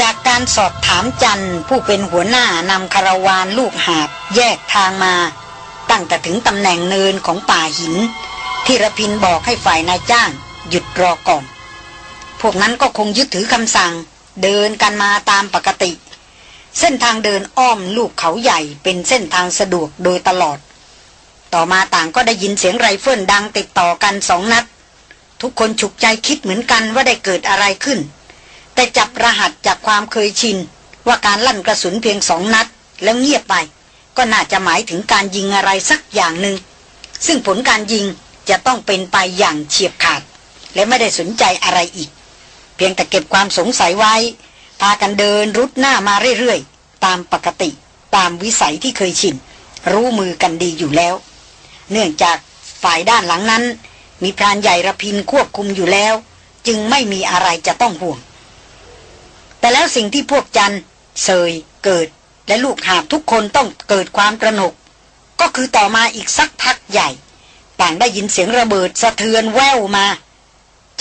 จากการสอบถามจันผู้เป็นหัวหน้านำคาราวานลูกหาบแยกทางมา ตั้งแต่ถึงตำแหน่งเนินของป่าหิน ที่ระพินบอกให้ฝ่ายนายจ้าง หยุดรอก่อน พวกนั้นก็คงยึดถือคำสั่ง เดินกันมาตามปกติ เส้นทางเดินอ้อมลูกเขาใหญ่เป็นเส้นทางสะดวกโดยตลอด ต่อมาต่างก็ได้ยินเสียงไรเฟิลดังติดต่อกันสองนัด ทุกคนฉุกใจคิดเหมือนกันว่าได้เกิดอะไรขึ้น แต่จับรหัสจากความเคยชิน ว่าการลั่นกระสุนเพียงสองนัด แล้วเงียบไป ก็น่าจะหมายถึงการยิงอะไรสักอย่างหนึ่งซึ่งผลการยิงจะต้องเป็นไปอย่างเฉียบขาด และไม่ได้สนใจอะไรอีก เพียงแต่เก็บความสงสัยไว้ พากันเดินรุดหน้ามาเรื่อยๆ ตามปกติตามวิสัยที่เคยชิน รู้มือกันดีอยู่แล้ว เนื่องจากฝ่ายด้านหลังนั้น มีพรานใหญ่ระพินควบคุมอยู่แล้ว จึงไม่มีอะไรจะต้องห่วง แต่แล้วสิ่งที่พวกจันเซยเกิด และลูกหาบทุกคนต้องเกิดความตระหนก ก็คือต่อมาอีกสักพักใหญ่ ต่างได้ยินเสียงระเบิดสะเทือนแววมา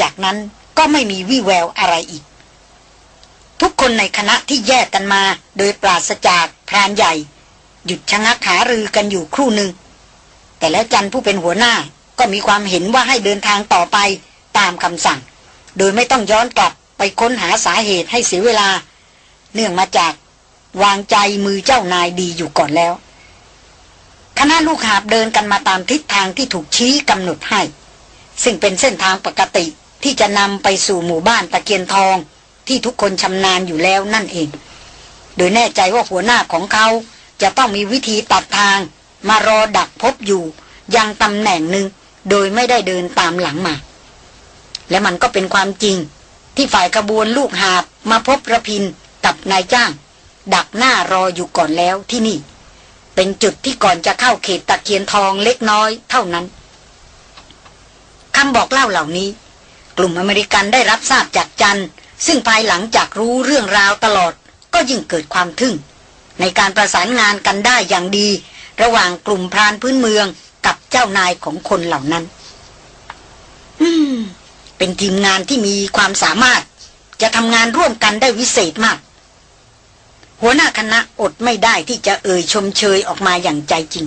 จากนั้นก็ไม่มีวี่แววอะไรอีก ทุกคนในคณะที่แยกกันมา โดยปราศจากพรานใหญ่ หยุดชะงักหารือกันอยู่ครู่หนึ่ง แต่แล้วจันผู้เป็นหัวหน้าก็มีความเห็นว่าให้เดินทางต่อไปตามคำสั่ง โดยไม่ต้องย้อนกลับ ไปค้นหาสาเหตุให้เสียเวลา เนื่องมาจากวางใจมือเจ้านายดีอยู่ก่อนแล้ว คณะลูกหาบเดินกันมาตามทิศทางที่ถูกชี้กำหนดให้ ซึ่งเป็นเส้นทางปกติที่จะนำไปสู่หมู่บ้านตะเกียนทองที่ทุกคนชำนาญอยู่แล้วนั่นเอง โดยแน่ใจว่าหัวหน้าของเขาจะต้องมีวิธีตัดทาง มารอดักพบอยู่ ยังตำแหน่งหนึ่งโดยไม่ได้เดินตามหลังมา และมันก็เป็นความจริง ที่ฝ่ายกระบวนลูกหาบมาพบระพินกับนายจ้าง ดักหน้ารออยู่ก่อนแล้วที่นี่ เป็นจุดที่ก่อนจะเข้าเขตตะเคียนทองเล็กน้อยเท่านั้นคำบอกเล่าเหล่านี้ กลุ่มอเมริกันได้รับทราบจากจันซึ่งภายหลังจากรู้เรื่องราวตลอด ก็ยิ่งเกิดความทึ่ง ในการประสานงานกันได้อย่างดี ระหว่างกลุ่มพรานพื้นเมืองกับเจ้านายของคนเหล่านั้น อืม เป็นทีมงานที่มีความสามารถ จะทำงานร่วมกันได้วิเศษมาก หัวหน้าคณะอดไม่ได้ที่จะเอ่ยชมเชยออกมาอย่างใจจริง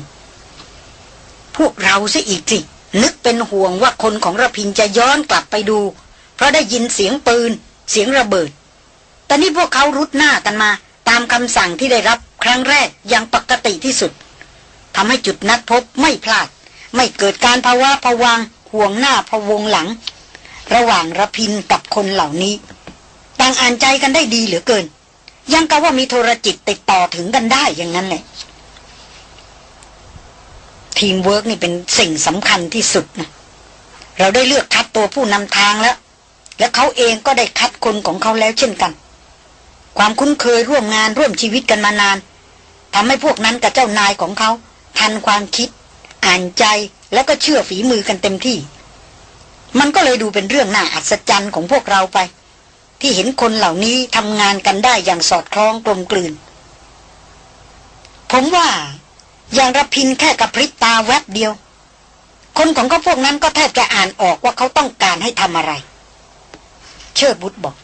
พวกเราซะอีกสินึกเป็นห่วงว่าคนของระพินจะย้อนกลับไปดู เพราะได้ยินเสียงปืน เสียงระเบิด แต่นี่พวกเขารุดหน้ากันมา ตามคำสั่งที่ได้รับครั้งแรกอย่างปกติที่สุดทำให้จุดนัดพบไม่พลาด ไม่เกิดการภาวะผวังห่วงหน้าพวงหลัง ระหว่างระพินกับคนเหล่านี้ต่างอ่านใจกันได้ดีเหลือเกิน ยังกะว่ามีโทรจิตติดต่อถึงกันได้อย่างนั้นแหละทีมเวิร์กนี่เป็นสิ่งสำคัญที่สุดนะเราได้เลือกคัดตัวผู้นำทางแล้ว และเขาเองก็ได้คัดคนของเขาแล้วเช่นกัน ความคุ้นเคยร่วมงานร่วมชีวิตกันมานานทำให้พวกนั้นกับเจ้านายของเขา ทันความคิด อ่านใจแล้วก็เชื่อฝีมือกันเต็มที่ มันก็เลยดูเป็นเรื่องน่าอัศจรรย์ของพวกเราไป ที่เห็นคนเหล่านี้ทำงานกันได้อย่างสอดคล้องกลมกลืน ผมว่าอย่างระพินแค่กับพริบตาแวบเดียว คนของเขาพวกนั้นก็แทบจะอ่านออกว่าเขาต้องการให้ทำอะไร เชิดบุตรบอก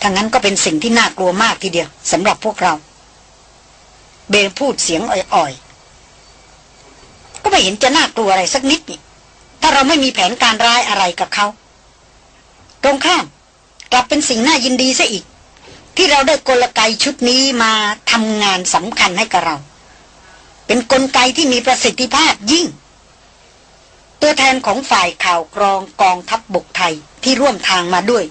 ถ้างั้นก็เป็นสิ่งที่น่ากลัวมากทีเดียวสำหรับพวกเรา เบนพูดเสียงอ่อยๆ ก็ไม่เห็นจะน่ากลัวอะไรสักนิดนี่ ถ้าเราไม่มีแผนการร้ายอะไรกับเขา ตรงข้าม กลับเป็นสิ่งน่ายินดีซะอีก ที่เราได้กลไกชุดนี้มาทำงานสำคัญให้กับเรา เป็นนกลไกที่มีประสิทธิภาพยิ่ง ตัวแทนของฝ่ายข่าวกรองกองทัพบบกไทยที่ร่วมทางมาด้วย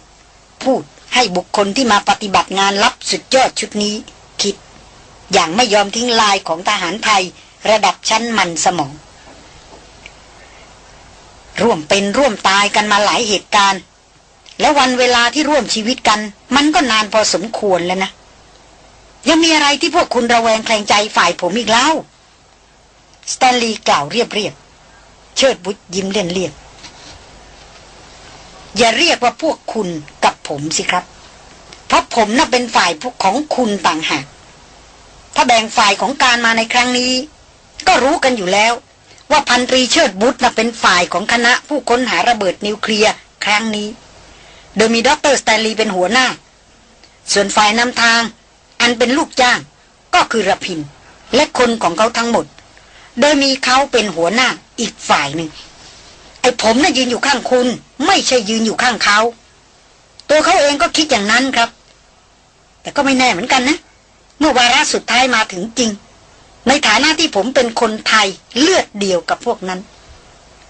พูดให้บุคคลที่มาปฏิบัติงานลับสุดยอดชุดนี้ คิด อย่างไม่ยอมทิ้งลายของทหารไทย ระดับชั้นมันสมอง ร่วมเป็นร่วมตายกันมาหลายเหตุการณ์ และวันเวลาที่ร่วมชีวิตกัน มันก็นานพอสมควรแล้วนะ ยังมีอะไรที่พวกคุณระแวงแคลงใจฝ่ายผมอีกแล้วสแตนลีย์กล่าวเรียบเรียบเชิดบุตรยิ้มเลี่ยนเรียบอย่าเรียกว่าพวกคุณกับผมสิครับ เพราะผมน่ะเป็นฝ่ายของคุณต่างหากถ้าแบ่งฝ่ายของการมาในครั้งนี้ ก็รู้กันอยู่แล้ว ว่าพันตรีเชิดวุธเป็นฝ่ายของคณะผู้ค้นหาระเบิดนิวเคลียร์ครั้งนี้ โดยมีด็อกเตอร์สแตนลีย์เป็นหัวหน้า ส่วนฝ่ายนำทาง อันเป็นลูกจ้างก็คือรพินทร์ และคนของเขาทั้งหมด โดยมีเขาเป็นหัวหน้าอีกฝ่ายหนึ่ง ไอ้ผมน่ะยืนอยู่ข้างคุณ ไม่ใช่ยืนอยู่ข้างเขา ตัวเขาเองก็คิดอย่างนั้นครับ แต่ก็ไม่แน่เหมือนกันนะ เมื่อวาระสุดท้ายมาถึงจริง ในฐานะที่ผมเป็นคนไทยเลือดเดียวกับพวกนั้น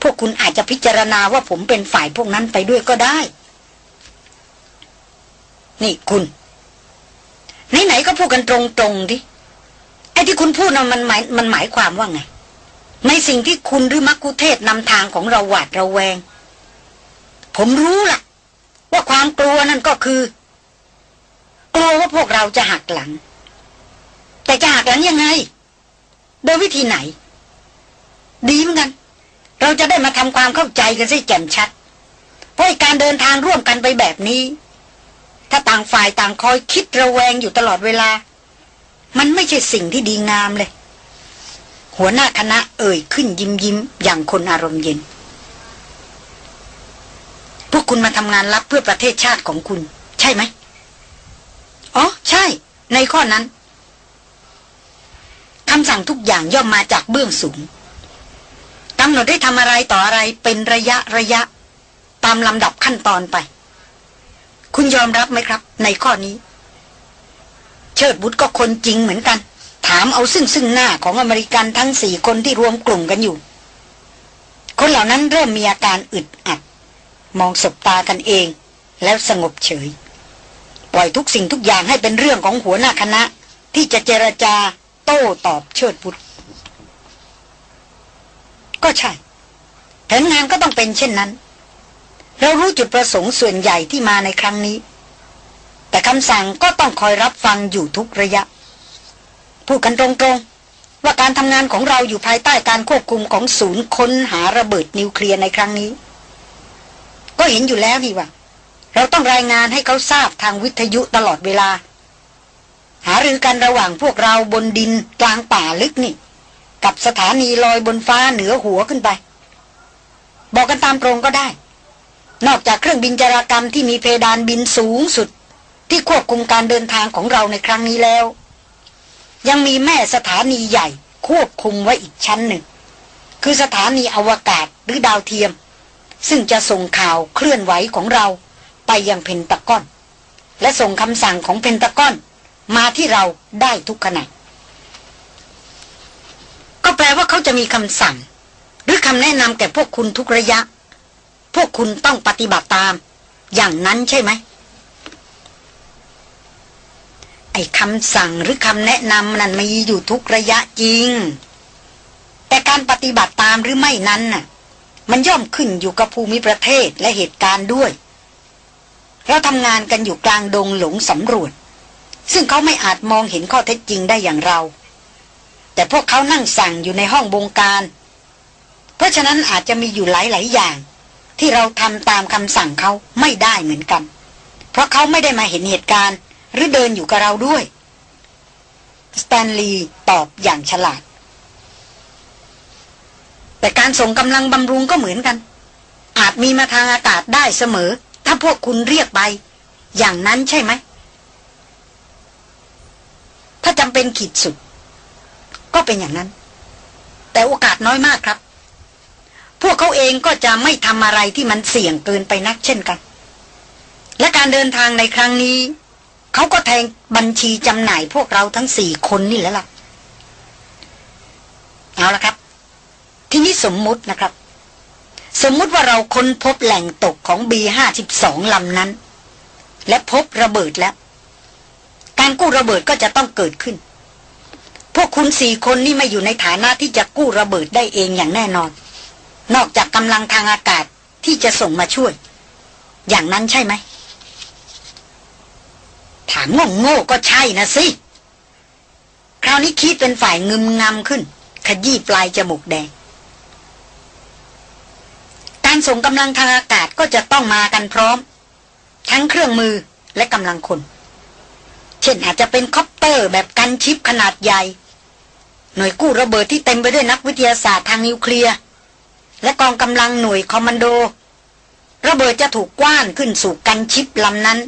พวกคุณอาจจะพิจารณาว่าผมเป็นฝ่ายพวกนั้นไปด้วยก็ได้ นี่คุณไหนๆก็พูดกันตรงๆดิไอ้ที่คุณพูดนะมันหมายมันหมายความว่าไง ในสิ่งที่คุณหรือมักคุเทศนำทางของเราหวาดระแวง ผมรู้ล่ะ ว่าความกลัวนั่นก็คือ กลัวว่าพวกเราจะหักหลัง แต่จะหักหลังยังไง โดยวิธีไหน ดีเหมือนกัน เราจะได้มาทำความเข้าใจกันให้แจ่มชัด เพราะการเดินทางร่วมกันไปแบบนี้ ถ้าต่างฝ่ายต่างคอยคิดระแวงอยู่ตลอดเวลา มันไม่ใช่สิ่งที่ดีงามเลย หัวหน้าคณะเอ่ยขึ้นยิ้มยิ้มอย่างคนอารมณ์เย็น พวกคุณมาทำงานรับเพื่อประเทศชาติของคุณ ใช่ไหมอ๋อ ใช่ ในข้อนั้นำสั่งทุกอย่างย่อมมาจากเบื้องสูงกำหนดได้ทำอะไรต่ออะไรเป็นระยะระยะ ตามลำดับขั้นตอนไป คุณยอมรับไหมครับ ในข้อนี้ เชิดบุตรก็คนจริงเหมือนกัน ถามเอาซึ่งซึ่งหน้าของอเมริกันทั้งสี่คนที่รวมกลุ่มกันอยู่ คนเหล่านั้นเริ่มมีอาการอึดอัด มองสบตากันเอง แล้วสงบเฉย ปล่อยทุกสิ่งทุกอย่างให้เป็นเรื่องของหัวหน้าคณะ ที่จะเจรจา โต้ตอบเชิดบุตรก็ใช่ แผนงานก็ต้องเป็นเช่นนั้น เรารู้จุดประสงค์ส่วนใหญ่ที่มาในครั้งนี้ แต่คำสั่งก็ต้องคอยรับฟังอยู่ทุกระยะ พูดกันตรงๆ ว่าการทำงานของเราอยู่ภายใต้การควบคุมของศูนย์ค้นหาระเบิดนิวเคลียร์ในครั้งนี้ ก็เห็นอยู่แล้วนี่ว่า เราต้องรายงานให้เขาทราบทางวิทยุตลอดเวลา หารือกันระหว่างพวกเราบนดินกลางป่าลึกนี่ กับสถานีลอยบนฟ้าเหนือหัวขึ้นไป บอกกันตามตรงก็ได้ นอกจากเครื่องบินจารากรรมที่มีเพดานบินสูงสุด ที่ควบคุมการเดินทางของเราในครั้งนี้แล้ว ยังมีแม่สถานีใหญ่ควบคุมไว้อีกชั้นหนึ่ง คือสถานีอวกาศหรือดาวเทียม ซึ่งจะส่งข่าวเคลื่อนไหวของเราไปยังเพนตะก้อน และส่งคำสั่งของเพนตะก้อน มาที่เราได้ทุกขณะ ก็แปลว่าเขาจะมีคำสั่ง หรือคำแนะนำแก่พวกคุณทุกระยะ พวกคุณต้องปฏิบัติตาม อย่างนั้นใช่ไหม ไอ้คำสั่งหรือคำแนะนำนั้นมีอยู่ทุกระยะจริง แต่การปฏิบัติตามหรือไม่นั้นน่ะ มันย่อมขึ้นอยู่กับภูมิประเทศและเหตุการณ์ด้วยเราทำงานกันอยู่กลางดงหลงสำรวจ ซึ่งเขาไม่อาจมองเห็นข้อเท็จจริงได้อย่างเรา แต่พวกเขานั่งสั่งอยู่ในห้องบงการ เพราะฉะนั้นอาจจะมีอยู่หลายๆอย่าง ที่เราทำตามคำสั่งเขาไม่ได้เหมือนกัน เพราะเขาไม่ได้มาเห็นเหตุการณ์ หรือเดินอยู่กับเราด้วยสแตนลีย์ตอบอย่างฉลาด แต่การส่งกำลังบำรุงก็เหมือนกัน อาจมีมาทางอากาศได้เสมอ ถ้าพวกคุณเรียกไป อย่างนั้นใช่ไหม ถ้าจำเป็นขีดสุด ก็เป็นอย่างนั้น แต่โอกาสน้อยมากครับ พวกเขาเองก็จะไม่ทำอะไรที่มันเสี่ยงเกินไปนักเช่นกัน และการเดินทางในครั้งนี้ เขาก็แทงบัญชีจำหน่ายพวกเราทั้งสี่คนนี่แล้วล่ะ เอาละครับ ทีนี้สมมุตินะครับ สมมุติว่าเราค้นพบแหล่งตกของบีห้าสิบสองลำนั้น และพบระเบิดแล้ว การกู้ระเบิดก็จะต้องเกิดขึ้น พวกคุณสี่คนนี่ไม่อยู่ในฐานะที่จะกู้ระเบิดได้เองอย่างแน่นอน นอกจากกำลังทางอากาศที่จะส่งมาช่วย อย่างนั้นใช่ไหม ถามงโง่ก็ใช่นะสิคราวนี้คิดเป็นฝ่ายงึมงำขึ้น ขยี้ปลายจมูกแดง การส่งกำลังทางอากาศก็จะต้องมากันพร้อม ทั้งเครื่องมือและกำลังคน เช่นอาจจะเป็นคอปเตอร์แบบ gunship ขนาดใหญ่ หน่วยกู้ระเบิดที่เต็มไปด้วยนักวิทยาศาสตร์ทางนิวเคลียร์ และกองกำลังหน่วยคอมมานโด ระเบิดจะถูกกว้านขึ้นสู่ gunship ลำนั้น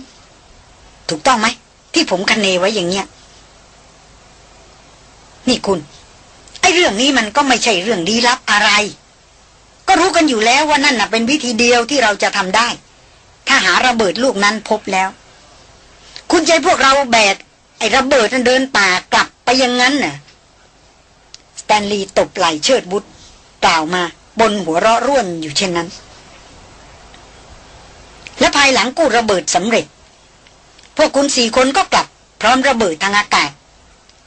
ถูกต้องไหม ที่ผมคะเนไว้อย่างเงี้ยนี่คุณ ไอ้เรื่องนี้มันก็ไม่ใช่เรื่องลี้ลับอะไร ก็รู้กันอยู่แล้วว่านั่นน่ะเป็นวิธีเดียวที่เราจะทำได้ ถ้าหาระเบิดลูกนั้นพบแล้ว คุณใจพวกเราแบกไอ้ระเบิดนั้นเดินป่ากลับไปย่างนั้นน่ะ สแตนลีย์ตบไหล่เชิดบุตรกล่าวมาบนหัวเราะร่วนอยู่เช่นนั้น และภายหลังกู้ระเบิดสำเร็จ พวกคุณสี่คนก็กลับ พร้อมระเบิดทางอากาศ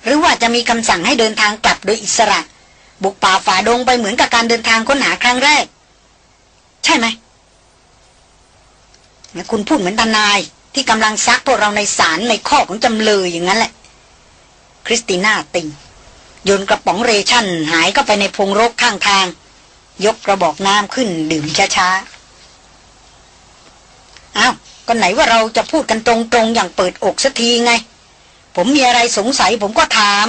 หรือว่าจะมีคำสั่งให้เดินทางกลับโดยอิสระ บุกป่าฝ่าดงไปเหมือนกับการเดินทางค้นหาครั้งแรก ใช่ไหมคุณพูดเหมือนทนาย ที่กำลังซักพวกเราในศาลในข้อของจำเลยอย่างนั้นแหละ คริสติน่าติงโยนกระป๋องเรชั่นหายเข้าไปในพงรกข้างทาง ยกกระบอกน้ำขึ้นดื่มช้าๆ อ้าว ก็ไหนว่าเราจะพูดกันตรงๆ อย่างเปิดอกสักทีไง ผมมีอะไรสงสัยผมก็ถาม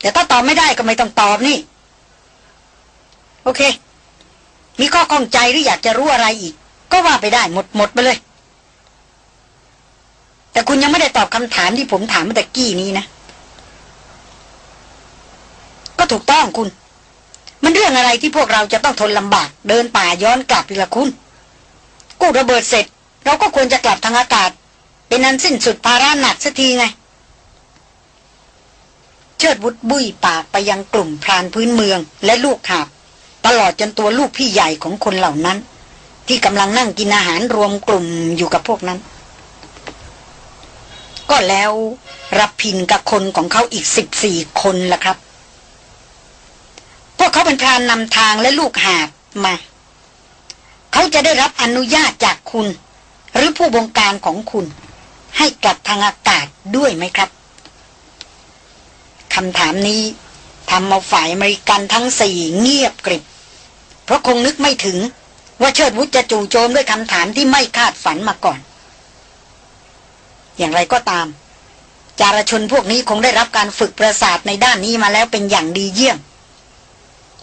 แต่ถ้าตอบไม่ได้ก็ไม่ต้องตอบนี่ โอเค มีข้อข้องใจหรืออยากจะรู้อะไรอีก ก็ว่าไปได้หมดหมดไปเลย แต่คุณยังไม่ได้ตอบคำถามที่ผมถามเมื่อกี้นี้นะ ก็ถูกต้องคุณ มันเรื่องอะไรที่พวกเราจะต้องทนลำบาก เดินป่าย้อนกลับอีละคุณ กู้ระเบิดเสร็จ เราก็ควรจะกลับทางอากาศ เป็นนันสิ้นสุดภาระหนักสักทีไง เชิดวุฒบุยปากไปยังกลุ่มพรานพื้นเมือง และลูกหาบตลอดจนตัวลูกพี่ใหญ่ของคนเหล่านั้น ที่กำลังนั่งกินอาหารรวมกลุ่มอยู่กับพวกนั้น ก็แล้วรับพินกับคนของเขาอีกสิบสี่คนล่ะครับ พวกเขาเป็นพรานนำทางและลูกหาบมา เขาจะได้รับอนุญาตจากคุณ หรือผู้บงการของคุณ ให้กลับทางอากาศด้วยไหมครับคำถามนี้ทำเอาฝ่ายอเมริกันทั้งสี่เงียบกริบ เพราะคงนึกไม่ถึงว่าเชิดวุฒจะจู่โจมด้วยคำถามที่ไม่คาดฝันมาก่อน อย่างไรก็ตาม จารชนพวกนี้คงได้รับการฝึกประสาทในด้านนี้มาแล้วเป็นอย่างดีเยี่ยม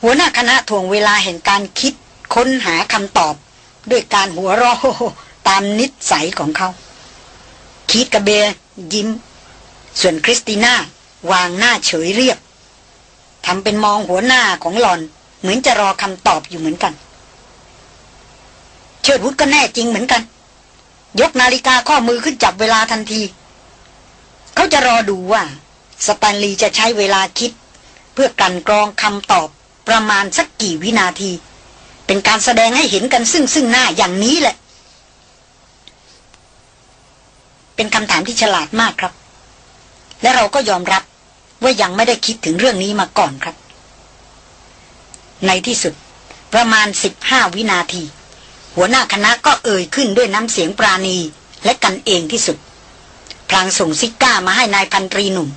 หัวหน้าคณะถ่วงเวลาแห่งการคิดค้นหาคำตอบ ด้วยการหัวเราะตามนิสัยของเขา คิดกระเบยยิ้ม ส่วนคริสติน่าวางหน้าเฉยเรียบทำเป็นมองหัวหน้าของหลอน เหมือนจะรอคำตอบอยู่เหมือนกัน เชิดวุฒก็แน่จริงเหมือนกัน ยกนาฬิกาข้อมือขึ้นจับเวลาทันที เขาจะรอดูว่า สแตนลีย์จะใช้เวลาคิด เพื่อกันกรองคำตอบประมาณสักกี่วินาที เป็นการแสดงให้เห็นกันซึ่งซึ่งหน้าอย่างนี้แหละ เป็นคำถามที่ฉลาดมากครับ และเราก็ยอมรับว่ายังไม่ได้คิดถึงเรื่องนี้มาก่อนครับ ในที่สุดประมาณสิบห้าวินาที หัวหน้าคณะก็เอ่ยขึ้นด้วยน้ำเสียงปราณีและกันเองที่สุด พลางส่งซิก้ามาให้นายพันตรีหนุ่ม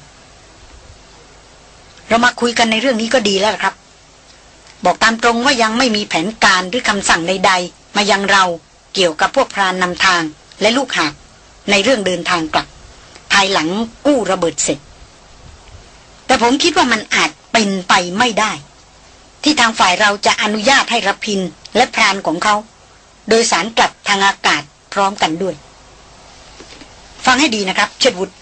เรามาคุยกันในเรื่องนี้ก็ดีแล้วครับ บอกตามตรงว่ายังไม่มีแผนการหรือคำสั่งใด ๆ มายังเราเกี่ยวกับพวกพรานนำทางและลูกหาบในเรื่องเดินทางกลับ ภายหลังกู้ระเบิดเสร็จ แต่ผมคิดว่ามันอาจเป็นไปไม่ได้ ที่ทางฝ่ายเราจะอนุญาตให้รับพินและพรานของเขา โดยสารกลับทางอากาศพร้อมกันด้วย ฟังให้ดีนะครับ เชิดวุฒิ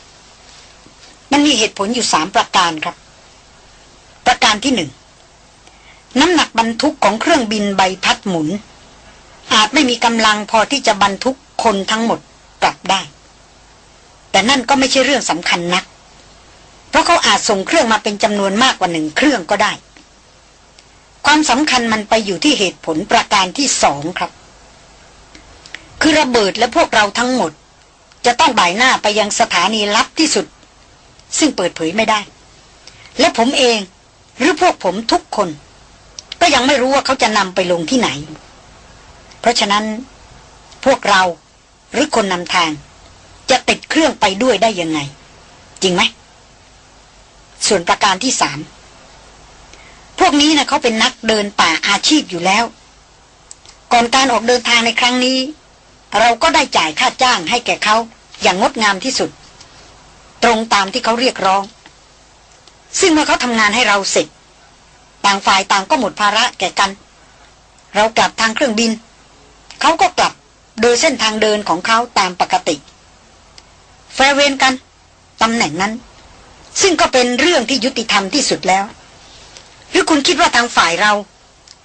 มันมีเหตุผลอยู่สามประการครับ ประการที่หนึ่งน้ำหนักบรรทุกของเครื่องบินใบพัดหมุน อาจไม่มีกำลังพอที่จะบรรทุกคนทั้งหมดกลับได้ แต่นั่นก็ไม่ใช่เรื่องสำคัญนัก เพราะเขาอาจส่งเครื่องมาเป็นจำนวนมากกว่าหนึ่งเครื่องก็ได้ ความสำคัญมันไปอยู่ที่เหตุผลประการที่สองครับ คือระเบิดและพวกเราทั้งหมด จะต้องบ่ายหน้าไปยังสถานีลับที่สุด ซึ่งเปิดเผยไม่ได้ และผมเองหรือพวกผมทุกคน ก็ยังไม่รู้ว่าเขาจะนำไปลงที่ไหน เพราะฉะนั้น พวกเราหรือคนนำทาง จะติดเครื่องไปด้วยได้ยังไง จริงไหม ส่วนประการที่สามพวกนี้นะเขาเป็นนักเดินป่าอาชีพอยู่แล้ว ก่อนการออกเดินทางในครั้งนี้ เราก็ได้จ่ายค่าจ้างให้แก่เขาอย่างงดงามที่สุด ตรงตามที่เขาเรียกร้อง ซึ่งเมื่อเขาทำงานให้เราเสร็จ ต่างฝ่ายต่างก็หมดภาระแก่กัน เรากลับทางเครื่องบิน เขาก็กลับโดยเส้นทางเดินของเขาตามปกติ แฟเวนกันตำแหน่งนั้น ซึ่งก็เป็นเรื่องที่ยุติธรรมที่สุดแล้ว หรือคุณคิดว่าทางฝ่ายเรา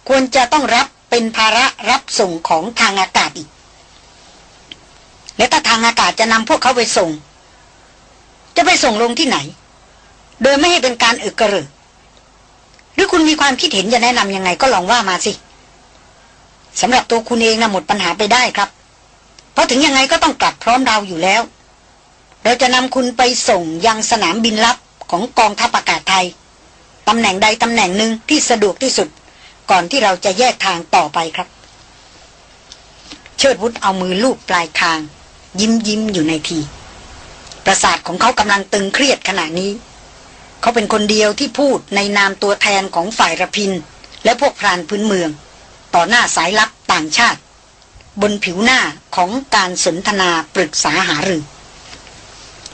ควรจะต้องรับเป็นภาระรับส่งของทางอากาศอีก และถ้าทางอากาศจะนำพวกเขาไปส่ง จะไปส่งลงที่ไหน โดยไม่ให้เป็นการอึกกระเริกหรือคุณมีความคิดเห็นจะแนะนำยังไงก็ลองว่ามาสิสำหรับตัวคุณเองนะหมดปัญหาไปได้ครับ เพราะถึงยังไงก็ต้องกลับพร้อมเราอยู่แล้ว เราจะนำคุณไปส่งยังสนามบินลับของกองทัพอากาศไทยตำแหน่งใดตำแหน่งหนึ่งที่สะดวกที่สุด ก่อนที่เราจะแยกทางต่อไปครับ เชิดวุฒเอามือลูบปลายคาง ยิ้มยิ้มอยู่ในที ประสาทของเขากำลังตึงเครียดขณะนี้ เขาเป็นคนเดียวที่พูดในนามตัวแทนของฝ่ายระพิน และพวกพรานพื้นเมือง ต่อหน้าสายลับต่างชาติ บนผิวหน้าของการสนทนาปรึกษาหารือ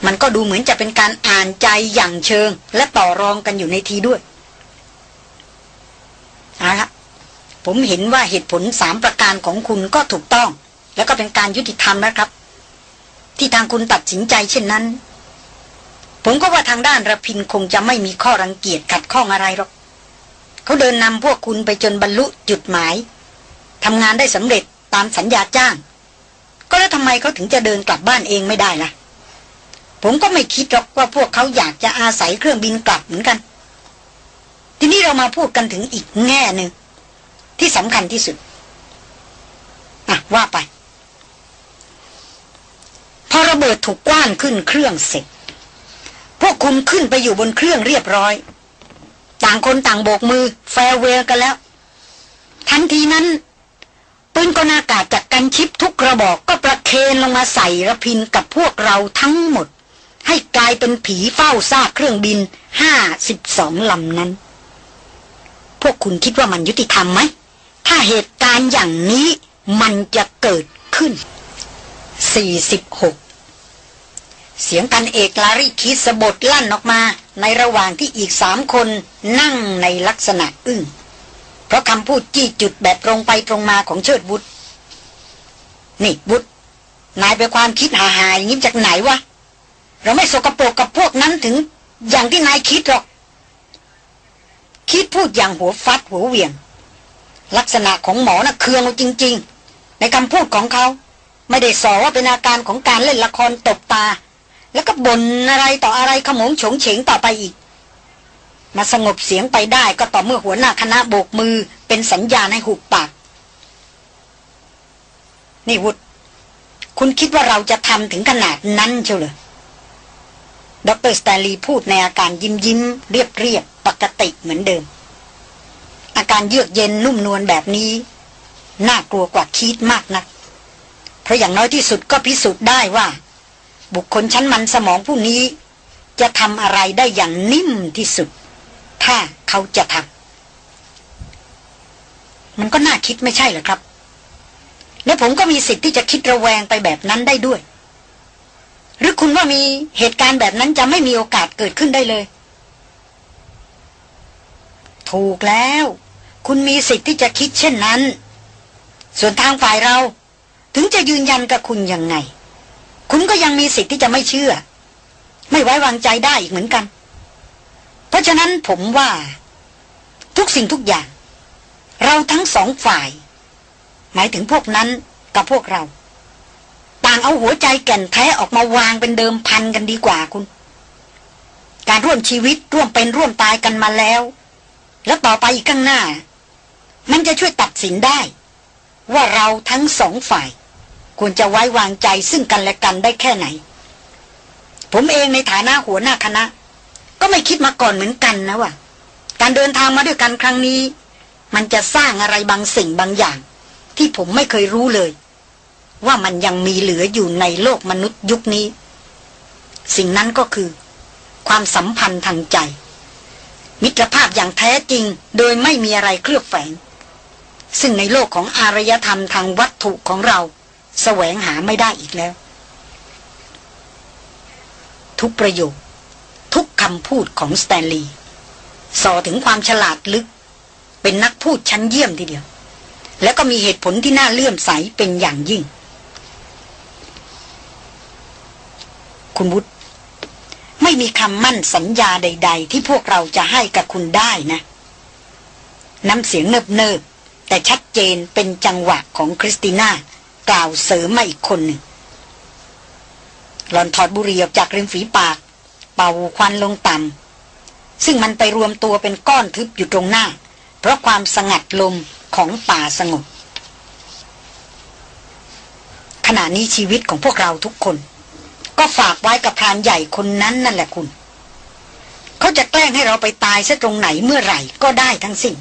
มันก็ดูเหมือนจะเป็นการอ่านใจอย่างเชิง และต่อรองกันอยู่ในทีด้วยเอาละผมเห็นว่าเหตุผลสามประการของคุณก็ถูกต้อง แล้วก็เป็นการยุติธรรมนะครับ ที่ทางคุณตัดสินใจเช่นนั้น ผมก็ว่าทางด้านระพินคงจะไม่มีข้อรังเกียจขัดข้องอะไรหรอกเขาเดินนำพวกคุณไปจนบรรลุจุดหมายทำงานได้สำเร็จตามสัญญาจ้าง ก็แล้วทำไมเขาถึงจะเดินกลับบ้านเองไม่ได้ล่ะ ผมก็ไม่คิดหรอกว่าพวกเขาอยากจะอาศัยเครื่องบินกลับเหมือนกัน ทีนี้เรามาพูดกันถึงอีกแง่หนึ่งที่สำคัญที่สุดอะว่าไป พอระเบิดถูกกว้านขึ้นเครื่องเสร็จ พวกคุณขึ้นไปอยู่บนเครื่องเรียบร้อย ต่างคนต่างโบกมือแฟร์เวลกันแล้ว ทันทีนั้นปืนกลอากาศจากกันชิปทุกกระบอกก็ประเคนลงมาใส่ระพินกับพวกเราทั้งหมด ให้กลายเป็นผีเฝ้าซากเครื่องบินห้าสิบสองลำนั้น พวกคุณคิดว่ามันยุติธรรมไหม ถ้าเหตุการณ์อย่างนี้มันจะเกิดขึ้น 46 เสียงกันเอกลาริคิสบทลั่นออกมา ในระหว่างที่อีกสามคนนั่งในลักษณะอึ้ง เพราะคำพูดจี้จุดแบบตรงไปตรงมาของเชิดบุตรนี่บุตรนายไปความคิดหาหายยิ้มจากไหนวะ เราไม่สกปรกกับพวกนั้นถึงอย่างที่นายคิดหรอก คิดพูดอย่างหัวฟัดหัวเวียง ลักษณะของหมอนะ่ะเคืองจริง ๆ ในคำพูดของเขา ไม่ได้สอว่าเป็นอาการของการเล่นละครตบตา แล้วก็บ่นอะไรต่ออะไรขมงฉงเฉงต่อไปอีก มาสงบเสียงไปได้ก็ต่อเมื่อหัวหน้าคณะโบกมือเป็นสัญญาณให้หุบปาก นี่วุฒคุณคิดว่าเราจะทำถึงขนาดนั้นเชียวเหรอดรสแตลีพูดในอาการยิ้มยิ้มเรียบเรียบปกติเหมือนเดิม อาการเยือกเย็นนุ่มนวลแบบนี้ น่ากลัวกว่าคิดมากนัก เพราะอย่างน้อยที่สุดก็พิสูจน์ได้ว่า บุคคลชั้นมันสมองผู้นี้ จะทำอะไรได้อย่างนิ่มที่สุด ถ้าเขาจะทำมันก็น่าคิดไม่ใช่หรอครับ และผมก็มีสิทธิ์ที่จะคิดระแวงไปแบบนั้นได้ด้วย หรือคุณว่ามีเหตุการณ์แบบนั้นจะไม่มีโอกาสเกิดขึ้นได้เลย ถูกแล้ว คุณมีสิทธิ์ที่จะคิดเช่นนั้น ส่วนทางฝ่ายเรา ถึงจะยืนยันกับคุณยังไง คุณก็ยังมีสิทธิ์ที่จะไม่เชื่อ ไม่ไว้วางใจได้อีกเหมือนกัน เพราะฉะนั้นผมว่า ทุกสิ่งทุกอย่าง เราทั้งสองฝ่าย หมายถึงพวกนั้นกับพวกเรา ต่างเอาหัวใจแก่นแท้ออกมาวางเป็นเดิมพันกันดีกว่าคุณ การร่วมชีวิตร่วมเป็นร่วมตายกันมาแล้ว แล้วต่อไปอีกข้างหน้า มันจะช่วยตัดสินได้ว่าเราทั้งสองฝ่าย ควรจะไว้วางใจซึ่งกันและกันได้แค่ไหน ผมเองในฐานะหัวหน้าคณะ ก็ไม่คิดมาก่อนเหมือนกันนะว่าการเดินทางมาด้วยกันครั้งนี้ มันจะสร้างอะไรบางสิ่งบางอย่าง ที่ผมไม่เคยรู้เลย ว่ามันยังมีเหลืออยู่ในโลกมนุษย์ยุคนี้ สิ่งนั้นก็คือ ความสัมพันธ์ทางใจ มิตรภาพอย่างแท้จริง โดยไม่มีอะไรเคลือบแฝง ซึ่งในโลกของอารยธรรมทางวัตถุของเรา แสวงหาไม่ได้อีกแล้ว ทุกประโยค ทุกคำพูดของสแตนลีย์ส่อถึงความฉลาดลึก เป็นนักพูดชั้นเยี่ยมทีเดียว แล้วก็มีเหตุผลที่น่าเลื่อมใสเป็นอย่างยิ่ง คุณวุฒไม่มีคำมั่นสัญญาใด ๆ ที่พวกเราจะให้กับคุณได้นะ น้ำเสียงเนิบๆแต่ชัดเจนเป็นจังหวะของคริสติน่า กล่าวเสริมมาอีกคนหนึ่งหลอนถอดบุหรี่ออกจากริมฝีปาก เป่าควันลงต่ำซึ่งมันไปรวมตัวเป็นก้อนทึบอยู่ตรงหน้า เพราะความสงัดลมของป่าสงบขณะนี้ชีวิตของพวกเราทุกคน ก็ฝากไว้กับพรานใหญ่คนนั้นนั่นแหละคุณ เขาจะแกล้งให้เราไปตายซะตรงไหนเมื่อไหร่ก็ได้ทั้งสิ้น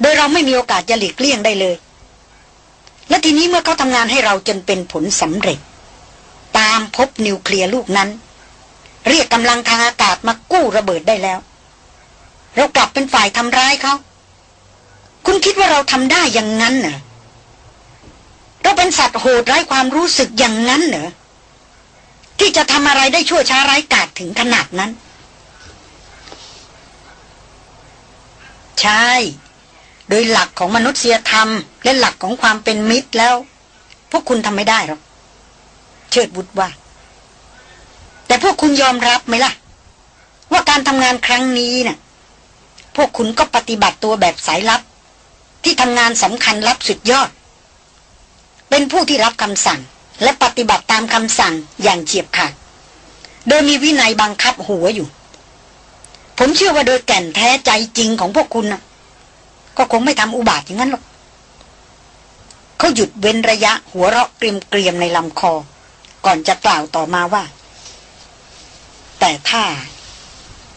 โดยเราไม่มีโอกาสจะหลีกเลี่ยงได้เลย และทีนี้เมื่อเขาทำงานให้เราจนเป็นผลสำเร็จ ตามพบนิวเคลียร์ลูกนั้น เรียกกำลังทางอากาศมากู้ระเบิดได้แล้ว เรากลับเป็นฝ่ายทำร้ายเขาคุณคิดว่าเราทำได้อย่างนั้นเหรอเราเป็นสัตว์โหดไร้ความรู้สึกอย่างนั้นเหรอที่จะทำอะไรได้ชั่วช้าไร้กาจถึงขนาดนั้น ใช่ โดยหลักของมนุษยธรรม และหลักของความเป็นมิตรแล้ว พวกคุณทำไม่ได้หรอก เชิดบุตรว่า แต่พวกคุณยอมรับไหมล่ะ ว่าการทำงานครั้งนี้นะ่ะ พวกคุณก็ปฏิบัติตัวแบบสายลับ ที่ทำงานสำคัญลับสุดยอด เป็นผู้ที่รับคำสั่ง และปฏิบัติตามคำสั่งอย่างเฉียบขาดโดยมีวินัยบังคับหัวอยู่ ผมเชื่อว่าโดยแก่นแท้ใจจริงของพวกคุณนะ ก็คงไม่ทำอุบาทอย่างนั้นหรอกเขาหยุดเว้นระยะหัวเราะเกรียมๆในลำคอ ก่อนจะกล่าวต่อมาว่า แต่ถ้า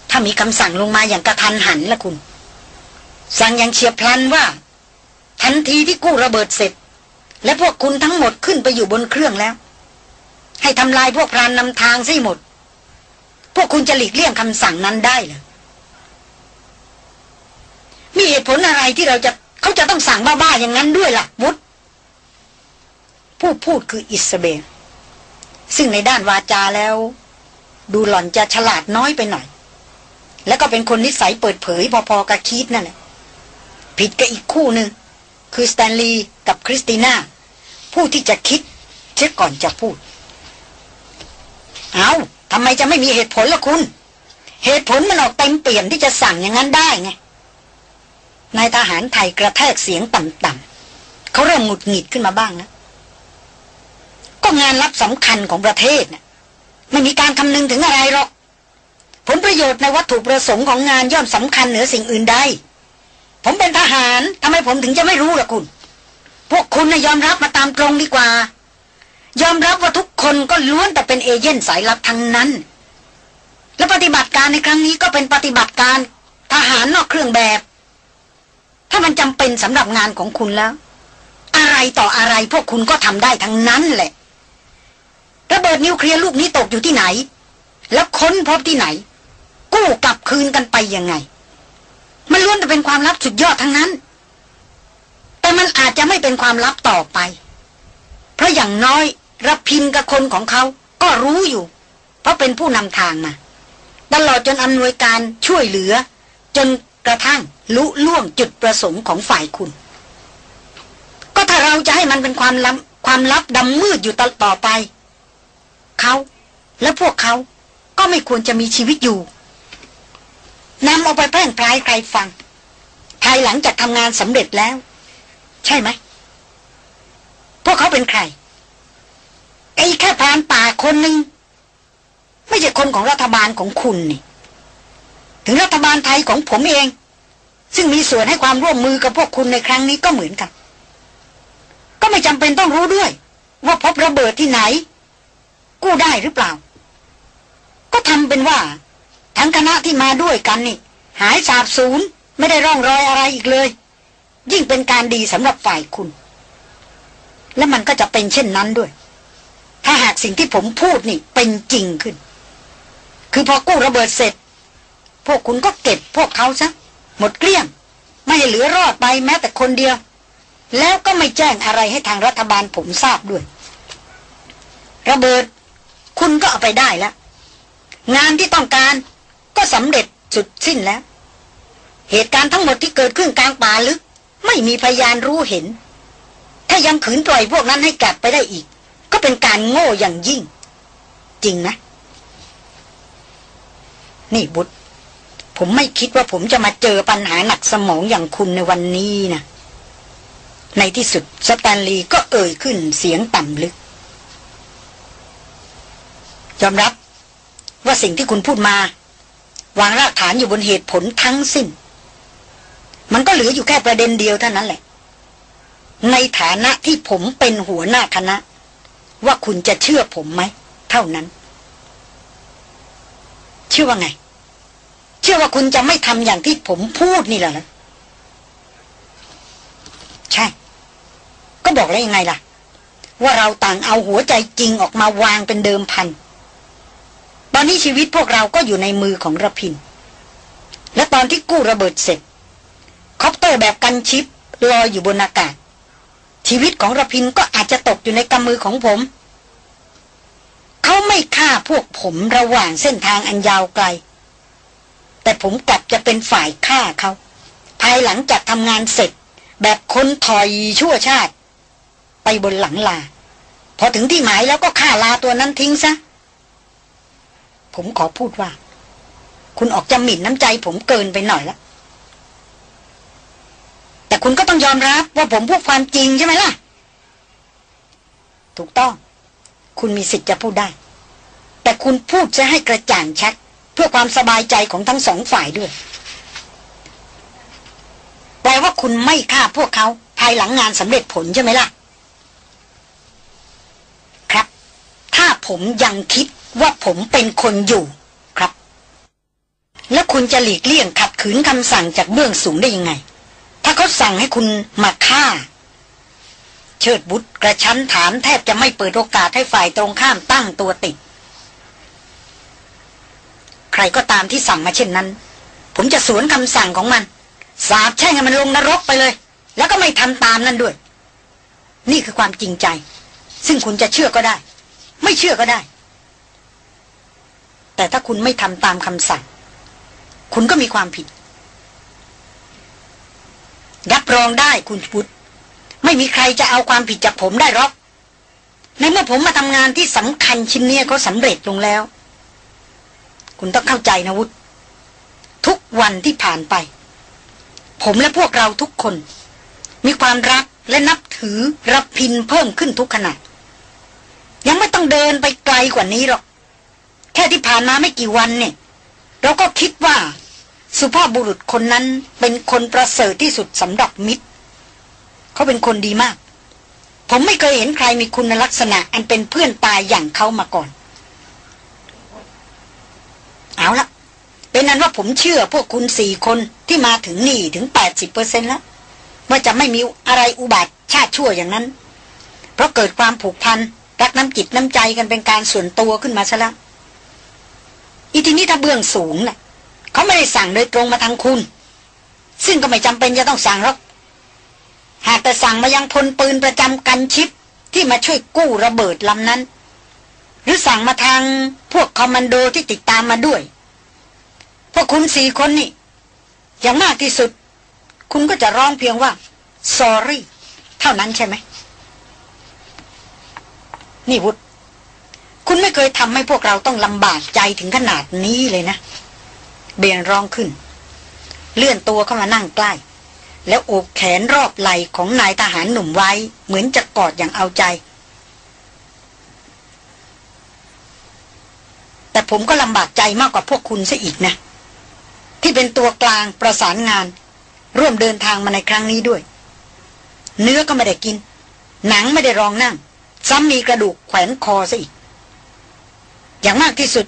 ถ้ามีคำสั่งลงมาอย่างกระทันหันละคุณ สั่งอย่างเฉียบพลันว่า ทันทีที่กู้ระเบิดเสร็จ และพวกคุณทั้งหมดขึ้นไปอยู่บนเครื่องแล้ว ให้ทำลายพวกพรานนำทางซะหมด พวกคุณจะหลีกเลี่ยงคำสั่งนั้นได้หรือ มีเหตุผลอะไรที่เราจะเขาจะต้องสั่งบ้าๆอย่างนั้นด้วยล่ะวุฒผู้พูดคืออิสเบลซึ่งในด้านวาจาแล้ว ดูหล่อนจะฉลาดน้อยไปหน่อย แล้วก็เป็นคนนิสัยเปิดเผยพอๆกับคีดนั่นแหละผิดกับอีกคู่หนึ่งคือสแตนลีย์กับคริสติน่าผู้ที่จะคิดเช็ก่อนจะพูด เอาทำไมจะไม่มีเหตุผลล่ะคุณ เหตุผลมันออกเต็มเปลี่ยนที่จะสั่งอย่างนั้นได้ไง นายทหารไทยกระแทกเสียงต่ำๆเขาเริ่มหงุดหงิดขึ้นมาบ้างนะก็งานรับสำคัญของประเทศนะ่ะไม่มีการคำนึงถึงอะไรหรอกผลประโยชน์ในวัตถุประสงค์ของงานย่อมสำคัญเหนือสิ่งอื่นใด ผมเป็นทหารทำไมผมถึงจะไม่รู้ล่ะคุณ พวกคุณนะยอมรับมาตามตรงดีกว่า ยอมรับว่าทุกคนก็ล้วนแต่เป็นเอเย่นสายลับทั้งนั้น และปฏิบัติการในครั้งนี้ก็เป็นปฏิบัติการทหารนอกเครื่องแบบ ถ้ามันจำเป็นสำหรับงานของคุณแล้ว อะไรต่ออะไรพวกคุณก็ทำได้ทั้งนั้นแหละ ระเบิดนิวเคลียร์ลูกนี้ตกอยู่ที่ไหน แล้วค้นพบที่ไหน กู้กลับคืนกันไปยังไง มันล้วนแต่เป็นความลับสุดยอดทั้งนั้น แต่มันอาจจะไม่เป็นความลับต่อไป เพราะอย่างน้อยรับพินกับคนของเขาก็รู้อยู่ เพราะเป็นผู้นำทางมาตลอดจนอำนวยการช่วยเหลือ จน กระทั่งลุล่วงจุดประสงค์ของฝ่ายคุณ ก็ถ้าเราจะให้มันเป็นความลับความลับดำมืดอยู่ต่อไป เขาและพวกเขาก็ไม่ควรจะมีชีวิตอยู่นำเอาไปแพร่งพลายใครฟังภายหลังจากทำงานสำเร็จแล้ว ใช่ไหม พวกเขาเป็นใคร ไอ้แค่พรานป่าคนหนึ่งไม่ใช่คนของรัฐบาลของคุณนี่ ถึงรัฐบาลไทยของผมเอง ซึ่งมีส่วนให้ความร่วมมือกับพวกคุณในครั้งนี้ก็เหมือนกัน ก็ไม่จำเป็นต้องรู้ด้วย ว่าพบระเบิดที่ไหน กู้ได้หรือเปล่า ก็ทำเป็นว่า ทั้งคณะที่มาด้วยกันนี่ หายสาบสูญไม่ได้ร่องรอยอะไรอีกเลย ยิ่งเป็นการดีสำหรับฝ่ายคุณ และมันก็จะเป็นเช่นนั้นด้วย ถ้าหากสิ่งที่ผมพูดนี่เป็นจริงขึ้น คือพอกู้ระเบิดเสร็จ พวกคุณก็เก็บพวกเขาซะหมดเกลี้ยง ไม่เหลือรอดไปแม้แต่คนเดียว แล้วก็ไม่แจ้งอะไรให้ทางรัฐบาลผมทราบด้วย ระเบิด คุณก็เอาไปได้แล้ว งานที่ต้องการก็สำเร็จสุดสิ้นแล้ว เหตุการณ์ทั้งหมดที่เกิดขึ้นกลางป่าลึก ไม่มีพยานรู้เห็น ถ้ายังขืนปล่อยพวกนั้นให้กลับไปได้อีก ก็เป็นการโง่อย่างยิ่ง จริงนะ นี่บุตร ผมไม่คิดว่าผมจะมาเจอปัญหาหนักสมองอย่างคุณในวันนี้นะในที่สุดสแตนลีย์ก็เอ่ยขึ้นเสียงต่ำลึก ยอมรับว่าสิ่งที่คุณพูดมา วางรากฐานอยู่บนเหตุผลทั้งสิ้น มันก็เหลืออยู่แค่ประเด็นเดียวเท่านั้นแหละ ในฐานะที่ผมเป็นหัวหน้าคณะ ว่าคุณจะเชื่อผมไหม เท่านั้น เชื่อว่าไง ชื่อว่าคุณจะไม่ทำอย่างที่ผมพูดนี่แหละนะใช่ ก็บอกแล้วยังไงล่ะ ว่าเราต่างเอาหัวใจจริงออกมาวางเป็นเดิมพัน ตอนนี้ชีวิตพวกเราก็อยู่ในมือของระพิน และตอนที่กู้ระเบิดเสร็จ คอปเตอร์แบบ gunship ลอยอยู่บนอากาศ ชีวิตของรพินทร์ก็อาจจะตกอยู่ในกำมือของผม เขาไม่ฆ่าพวกผมระหว่างเส้นทางอันยาวไกล แต่ผมกลับจะเป็นฝ่ายฆ่าเขา ภายหลังจากทำงานเสร็จ แบบคนถอยชั่วชาติ ไปบนหลังลา พอถึงที่หมายแล้วก็ฆ่าลาตัวนั้นทิ้งซะ ผมขอพูดว่า คุณออกจะหมิ่นน้ำใจผมเกินไปหน่อยละแต่คุณก็ต้องยอมรับว่าผมพูดความจริงใช่ไหมล่ะ ถูกต้อง คุณมีสิทธิ์จะพูดได้ แต่คุณพูดจะให้กระจ่างชัด เพื่อความสบายใจของทั้งสองฝ่ายด้วย แปลว่าคุณไม่ฆ่าพวกเขาภายหลังงานสำเร็จผลใช่ไหมล่ะ ครับ ถ้าผมยังคิดว่าผมเป็นคนอยู่ครับ แล้วคุณจะหลีกเลี่ยงขัดขืนคำสั่งจากเบื้องสูงได้ยังไง ถ้าเขาสั่งให้คุณมาฆ่า เชิดบุตรกระชั้นถามแทบจะไม่เปิดโอกาสให้ฝ่ายตรงข้ามตั้งตัวติด รก็ตามที่สั่งมาเช่นนั้น ผมจะสวนคำสั่งของมัน สาบแช่งให้มันลงนรกไปเลย แล้วก็ไม่ทำตามนั่นด้วย นี่คือความจริงใจ ซึ่งคุณจะเชื่อก็ได้ ไม่เชื่อก็ได้ แต่ถ้าคุณไม่ทำตามคำสั่ง คุณก็มีความผิด รับรองได้คุณพุทธไม่มีใครจะเอาความผิดจากผมได้หรอกในเมื่อผมมาทำงานที่สำคัญชิ้นนี้เขาสำเร็จลงแล้ว คุณต้องเข้าใจนะวุฒิทุกวันที่ผ่านไป ผมและพวกเราทุกคน มีความรักและนับถือรับพินเพิ่มขึ้นทุกขณะยังไม่ต้องเดินไปไกลกว่านี้หรอก แค่ที่ผ่านมาไม่กี่วันเนี่ย เราก็คิดว่า สุภาพบุรุษคนนั้นเป็นคนประเสริฐที่สุดสำหรับมิตร เขาเป็นคนดีมาก ผมไม่เคยเห็นใครมีคุณลักษณะอันเป็นเพื่อนตายอย่างเขามาก่อน เอาละเป็นนั้นว่าผมเชื่อพวกคุณสี่คนที่มาถึงนี่ถึงแปดสิบเปอร์เซ็นแล้วว่าจะไม่มีอะไรอุบัติชาติชั่วอย่างนั้น เพราะเกิดความผูกพันรักน้ำจิตน้ำใจกันเป็นการส่วนตัวขึ้นมาซะแล้วอีทีนี้ถ้าเบื้องสูงนะ่ะเขาไม่ได้สั่งโดยตรงมาทางคุณ ซึ่งก็ไม่จำเป็นจะต้องสั่งหรอกหากแต่สั่งมายังพลปืนประจำกันชิปที่มาช่วยกู้ระเบิดลำนั้น หรือสั่งมาทางพวกคอมมานโดที่ติดตามมาด้วย พวกคุณสี่คนนี่ อย่างมากที่สุด คุณก็จะร้องเพียงว่า sorry เท่านั้นใช่ไหม นี่วุฒคุณไม่เคยทำให้พวกเราต้องลำบากใจถึงขนาดนี้เลยนะ เบียนร้องขึ้น เลื่อนตัวเข้ามานั่งใกล้ แล้วโอบแขนรอบไหล่ของนายทหารหนุ่มไว้ เหมือนจะกอดอย่างเอาใจ แต่ผมก็ลำบากใจมากกว่าพวกคุณซะอีกนะ ที่เป็นตัวกลางประสานงาน ร่วมเดินทางมาในครั้งนี้ด้วย เนื้อก็ไม่ได้กิน หนังไม่ได้รองนั่ง ซ้ำมีกระดูกแขวนคอซะอีก อย่างมากที่สุด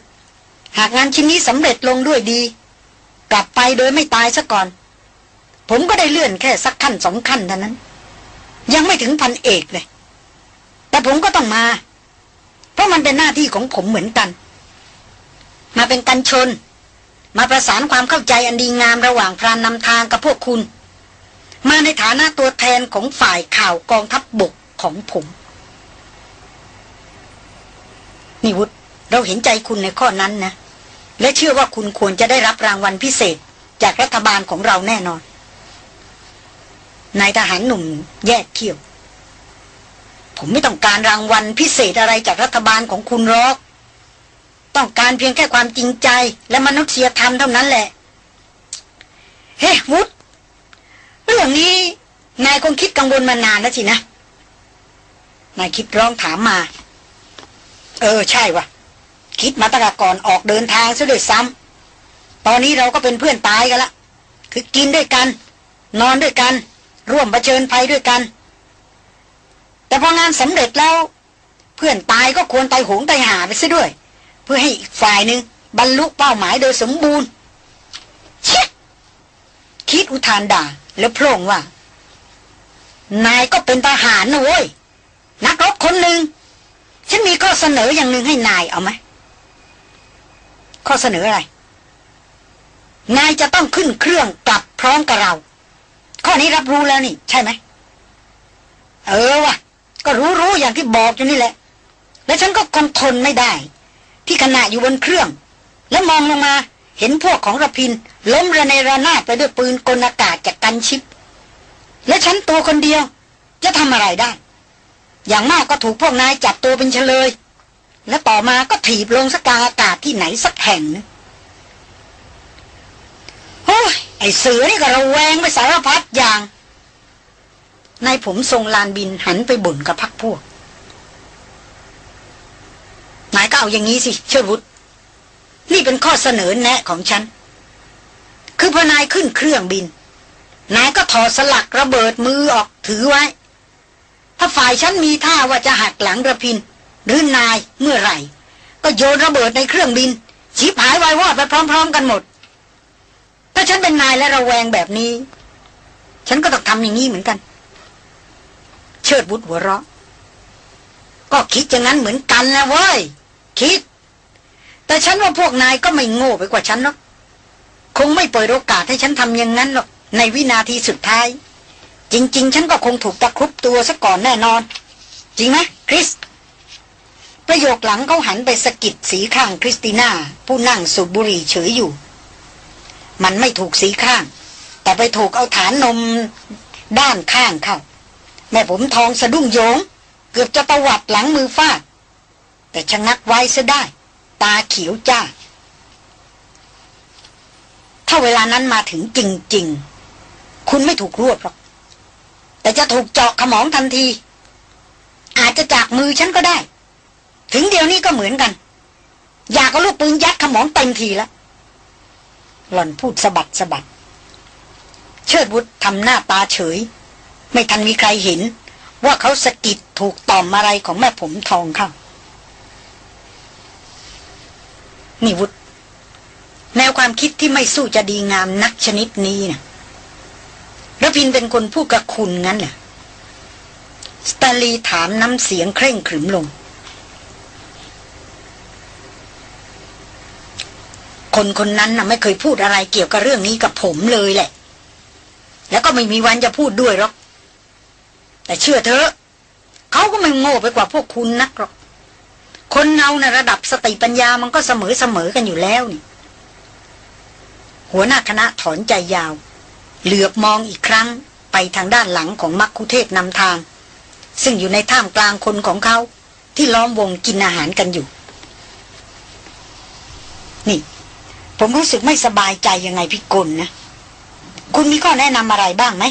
หากงานชิ้นนี้สำเร็จลงด้วยดี กลับไปโดยไม่ตายซะก่อน ผมก็ได้เลื่อนแค่สักขั้นสองขั้นเท่านั้น ยังไม่ถึงพันเอกเลย แต่ผมก็ต้องมา เพราะมันเป็นหน้าที่ของผมเหมือนกัน มาเป็นกันชน มาประสานความเข้าใจอันดีงามระหว่างพรานนำทางกับพวกคุณ มาในฐานะตัวแทนของฝ่ายข่าวกองทัพบบกของผมนิวุฒเราเห็นใจคุณในข้อนั้นนะ และเชื่อว่าคุณควรจะได้รับรางวัลพิเศษจากรัฐบาลของเราแน่นอน นายทหารหนุ่มแยกเขี้ยว ผมไม่ต้องการรางวัลพิเศษอะไรจากรัฐบาลของคุณหรอก ต้องการเพียงแค่ความจริงใจ และมนุษยธรรมเท่านั้นแหละ เฮ้วุฒเรื่องนี้นายคงคิดกังวลมานานแล้วสินะ นายคิดร้องถามมา เออ ใช่วะคิดมาตั้งแต่ก่อนออกเดินทางซะด้วยซ้ำตอนนี้เราก็เป็นเพื่อนตายกันละคือกินด้วยกัน นอนด้วยกัน ร่วมเผชิญภัยด้วยกัน แต่พองานสำเร็จแล้ว เพื่อนตายก็ควรตายหงตายหาไปซะด้วย พื่อให้อีกฝ่ายหนึ่งบรรลุเป้าหมายโดยสมบูรณ์เชี่ยคิดอุทานด่า แล้วโพร่งว่า นายก็เป็นทหารนะเว้ย นักรบคนหนึ่งฉันมีข้อเสนออย่างหนึ่งให้นายเอาไหม ข้อเสนออะไร นายจะต้องขึ้นเครื่องกลับพร้อมกับเรา ข้อนี้รับรู้แล้วนี่ ใช่ไหม เออวะก็รู้รู้อย่างที่บอกอยู่นี่แหละ และฉันก็คงทนไม่ได้ ที่ขณะอยู่บนเครื่อง แล้วมองลงมาเห็นพวกของระพิน ล้มระเนระนาดไปด้วยปืนกลอากาศจากกันชิป และฉันตัวคนเดียว จะทำอะไรได้ อย่างมากก็ถูกพวกนายจับตัวเป็นเฉลย และต่อมาก็ถีบลงสกลางอากาศที่ไหนสักแห่งนึงโอ้ยไอเสือนี่ก็ระแวงไปสารพัดอย่างนายผมทรงลานบินหันไปบ่นกับพักพวก นายก็เอาอย่างนี้สิเชิดวุฒนี่เป็นข้อเสนอแนะของฉัน คือพอนายขึ้นเครื่องบิน นายก็ถอดสลักระเบิดมือออกถือไว้ ถ้าฝ่ายฉันมีท่าว่าจะหักหลังระพิน หรือนายเมื่อไหร่ ก็โยนระเบิดในเครื่องบินชิบหายวายวอดไปพร้อม ๆ กันหมด ถ้าฉันเป็นนายและระแวงแบบนี้ ฉันก็ต้องทำอย่างนี้เหมือนกัน เชิดวุฒหัวเราะ ก็คิดอย่างนั้นเหมือนกันนะเว้ย คิด แต่ฉันว่าพวกนายก็ไม่โง่ไปกว่าฉันหรอกคงไม่เปิดโอกาสให้ฉันทำอย่างนั้นหรอกในวินาทีสุดท้าย จริง ๆ ฉันก็คงถูกตะครุบตัวซะก่อนแน่นอน จริงไหมคริส ประโยคหลังเขาหันไปสะกิดสีข้างคริสติน่า ผู้นั่งสูบบุหรี่เฉยอยู่ มันไม่ถูกสีข้าง แต่ไปถูกเอาฐานนมด้านข้างเข้า แม่ผมทองสะดุ้งโยง เกือบจะตวัดหลังมือฟาด แต่ชะงักไว้ซะได้ ตาเขียวจ้า ถ้าเวลานั้นมาถึงจริง ๆ คุณไม่ถูกรวบหรอก แต่จะถูกเจาะขมองทันที อาจจะจากมือฉันก็ได้ ถึงเดี๋ยวนี้ก็เหมือนกัน อยากเอาลูกปืนยัดขมองเต็มทีแล้วหล่อนพูดสะบัดสะบัด เชิดวุฒทำหน้าตาเฉย ไม่ทันมีใครเห็น ว่าเขาสะกิดถูกต่อมอะไรของแม่ผมทองเข้า นี่วุฒแนวความคิดที่ไม่สู้จะดีงามนักชนิดนี้นะระพินเป็นคนพูดกับคุณงั้นเหรอสตาลีถามน้ำเสียงเคร่งขรึมลง คนคนนั้นน่ะไม่เคยพูดอะไรเกี่ยวกับเรื่องนี้กับผมเลยแหละ แล้วก็ไม่มีวันจะพูดด้วยหรอก แต่เชื่อเถอะ เขาก็ไม่โง่ไปกว่าพวกคุณนักหรอก คนเราในระดับสติปัญญามันก็เสมอเสมอกันอยู่แล้วนี่ หัวหน้าคณะถอนใจยาว เหลือบมองอีกครั้งไปทางด้านหลังของมักคุเทศนำทาง ซึ่งอยู่ในท่ามกลางคนของเขา ที่ล้อมวงกินอาหารกันอยู่ นี่ ผมรู้สึกไม่สบายใจยังไงพี่กลนะ คุณมีข้อแนะนำอะไรบ้างไหม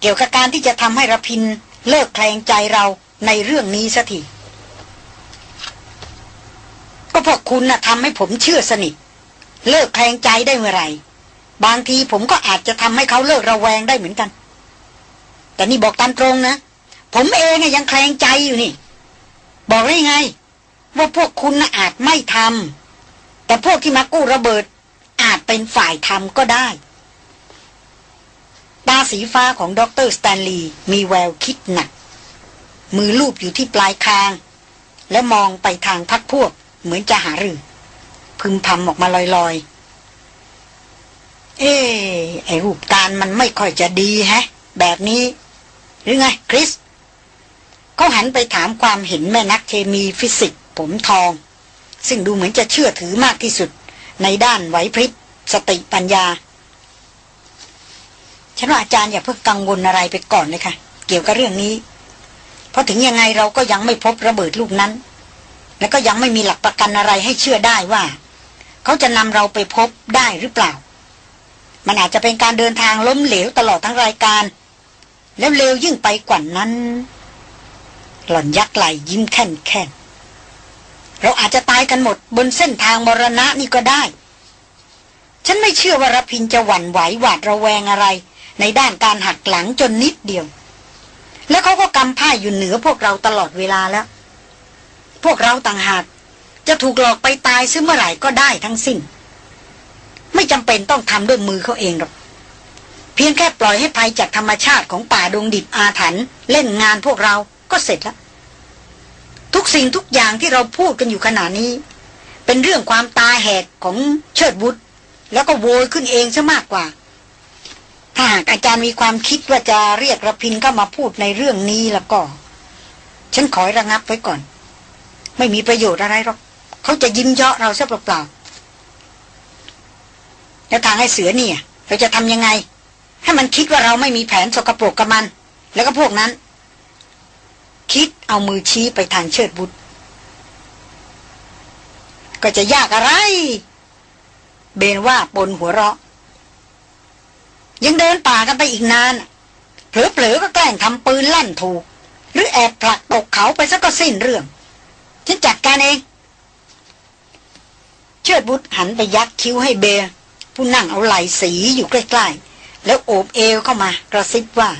เกี่ยวกับการที่จะทำให้ระพินเลิกแคลงใจเราในเรื่องนี้สักที พราคุณนะ่ะทำให้ผมเชื่อสนิท เลิกแคลงใจได้เมื่อไหร่ บางทีผมก็อาจจะทำให้เขาเลิกระแวงได้เหมือนกัน แต่นี่บอกตามตรงนะ ผมเองยังแคลงใจอยู่นี่ บอกได้ไง ว่าพวกคุณนะอาจไม่ทำแต่พวกที่มากู้ระเบิด อาจเป็นฝ่ายทำก็ได้ตาสีฟ้าของดรสแตนลีย์มีแววคิดหนัก มือลูบอยู่ที่ปลายคาง และมองไปทางพักพวก เหมือนจะหารือ พึมพำออกมาลอยๆ เอ๊ไอรูปการมันไม่ค่อยจะดีแฮะ แบบนี้ หรือไง คริสเขาหันไปถามความเห็นแม่นักเคมีฟิสิกส์ผมทอง ซึ่งดูเหมือนจะเชื่อถือมากที่สุด ในด้านไหวพริบสติปัญญา ฉันว่าอาจารย์อย่าเพิ่งกังวลอะไรไปก่อนเลยค่ะ เกี่ยวกับเรื่องนี้ เพราะถึงยังไงเราก็ยังไม่พบระเบิดลูกนั้น และก็ยังไม่มีหลักประกันอะไรให้เชื่อได้ว่า เขาจะนำเราไปพบได้หรือเปล่า มันอาจจะเป็นการเดินทางล้มเหลวตลอดทั้งรายการ แล้วเร็วยิ่งไปกว่านั้น หล่อนยักไหลยิ้มแค่นแค่นเราอาจจะตายกันหมดบนเส้นทางมรณะนี่ก็ได้ ฉันไม่เชื่อว่ารพินจะหวั่นไหวหวาดระแวงอะไร ในด้านการหักหลังจนนิดเดียว แล้วเขาก็กำผ้าอยู่เหนือพวกเราตลอดเวลาแล้ว พวกเราต่างหากจะถูกหลอกไปตายซึ่งเมื่อไหร่ก็ได้ทั้งสิ้น ไม่จำเป็นต้องทำด้วยมือเขาเองหรอก เพียงแค่ปล่อยให้ภัยจากธรรมชาติของป่าดงดิบอาถรรพ์เล่นงานพวกเราก็เสร็จแล้ว ทุกสิ่งทุกอย่างที่เราพูดกันอยู่ขณะนี้ เป็นเรื่องความตาแหกของเชิดบุตรแล้วก็โวยขึ้นเองซะมากกว่า ถ้าหากอาจารย์มีความคิดว่าจะเรียกระพินเข้ามาพูดในเรื่องนี้แล้วก็ ฉันขอระงับไว้ก่อน ไม่มีประโยชน์อะไรหรอกเขาจะยิ้มเยาะเราซะเปล่าๆแล้วทางให้เสือเนี่ย เราจะทำยังไง ให้มันคิดว่าเราไม่มีแผนสกปรกกับมัน แล้วก็พวกนั้น คิดเอามือชี้ไปทางเชิดบุตรก็จะยากอะไร เบนว่าปนหัวเราะ ยังเดินป่ากันไปอีกนานเผลอๆก็แกล้งทำปืนลั่นถูก หรือแอบผลักตกเขาไปซะก็สิ้นเรื่อง ฉันจัดการเอง เชิดบุตรหันไปยักคิ้วให้เบร์ผู้นั่งเอาไหลสีอยู่ใกล้ ๆ แล้วโอบเอวเข้ามากระซิบว่า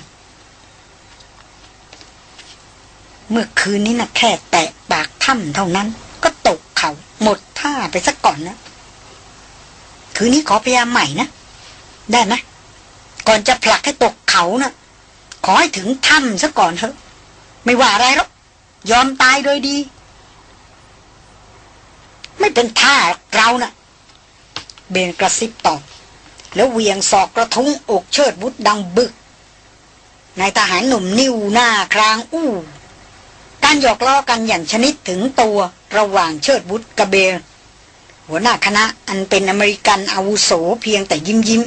เมื่อคืนนี้นะแค่แตะปากถ้ำเท่านั้น ก็ตกเขาหมดท่าไปสักก่อนนะคืนนี้ขอพยายามใหม่นะ ได้ไหมก่อนจะผลักให้ตกเขานะขอให้ถึงถ้ำซะก่อนเถอะ ไม่ว่าอะไรหรอกยอมตายโดยดี ไม่เป็นท่าเรานะ่ะ เบนกระซิบตอบแล้วเวียงศอกกระทุ้งอกเชิดบุตรดังบึกนายทหารหนุ่มนิ้วหน้าครางอู้การหยอกล้อกันอย่างชนิดถึงตัวระหว่างเชิดบุตรกับเบล หัวหน้าคณะอันเป็นอเมริกันอาวุโสเพียงแต่ยิ้มยิ้ม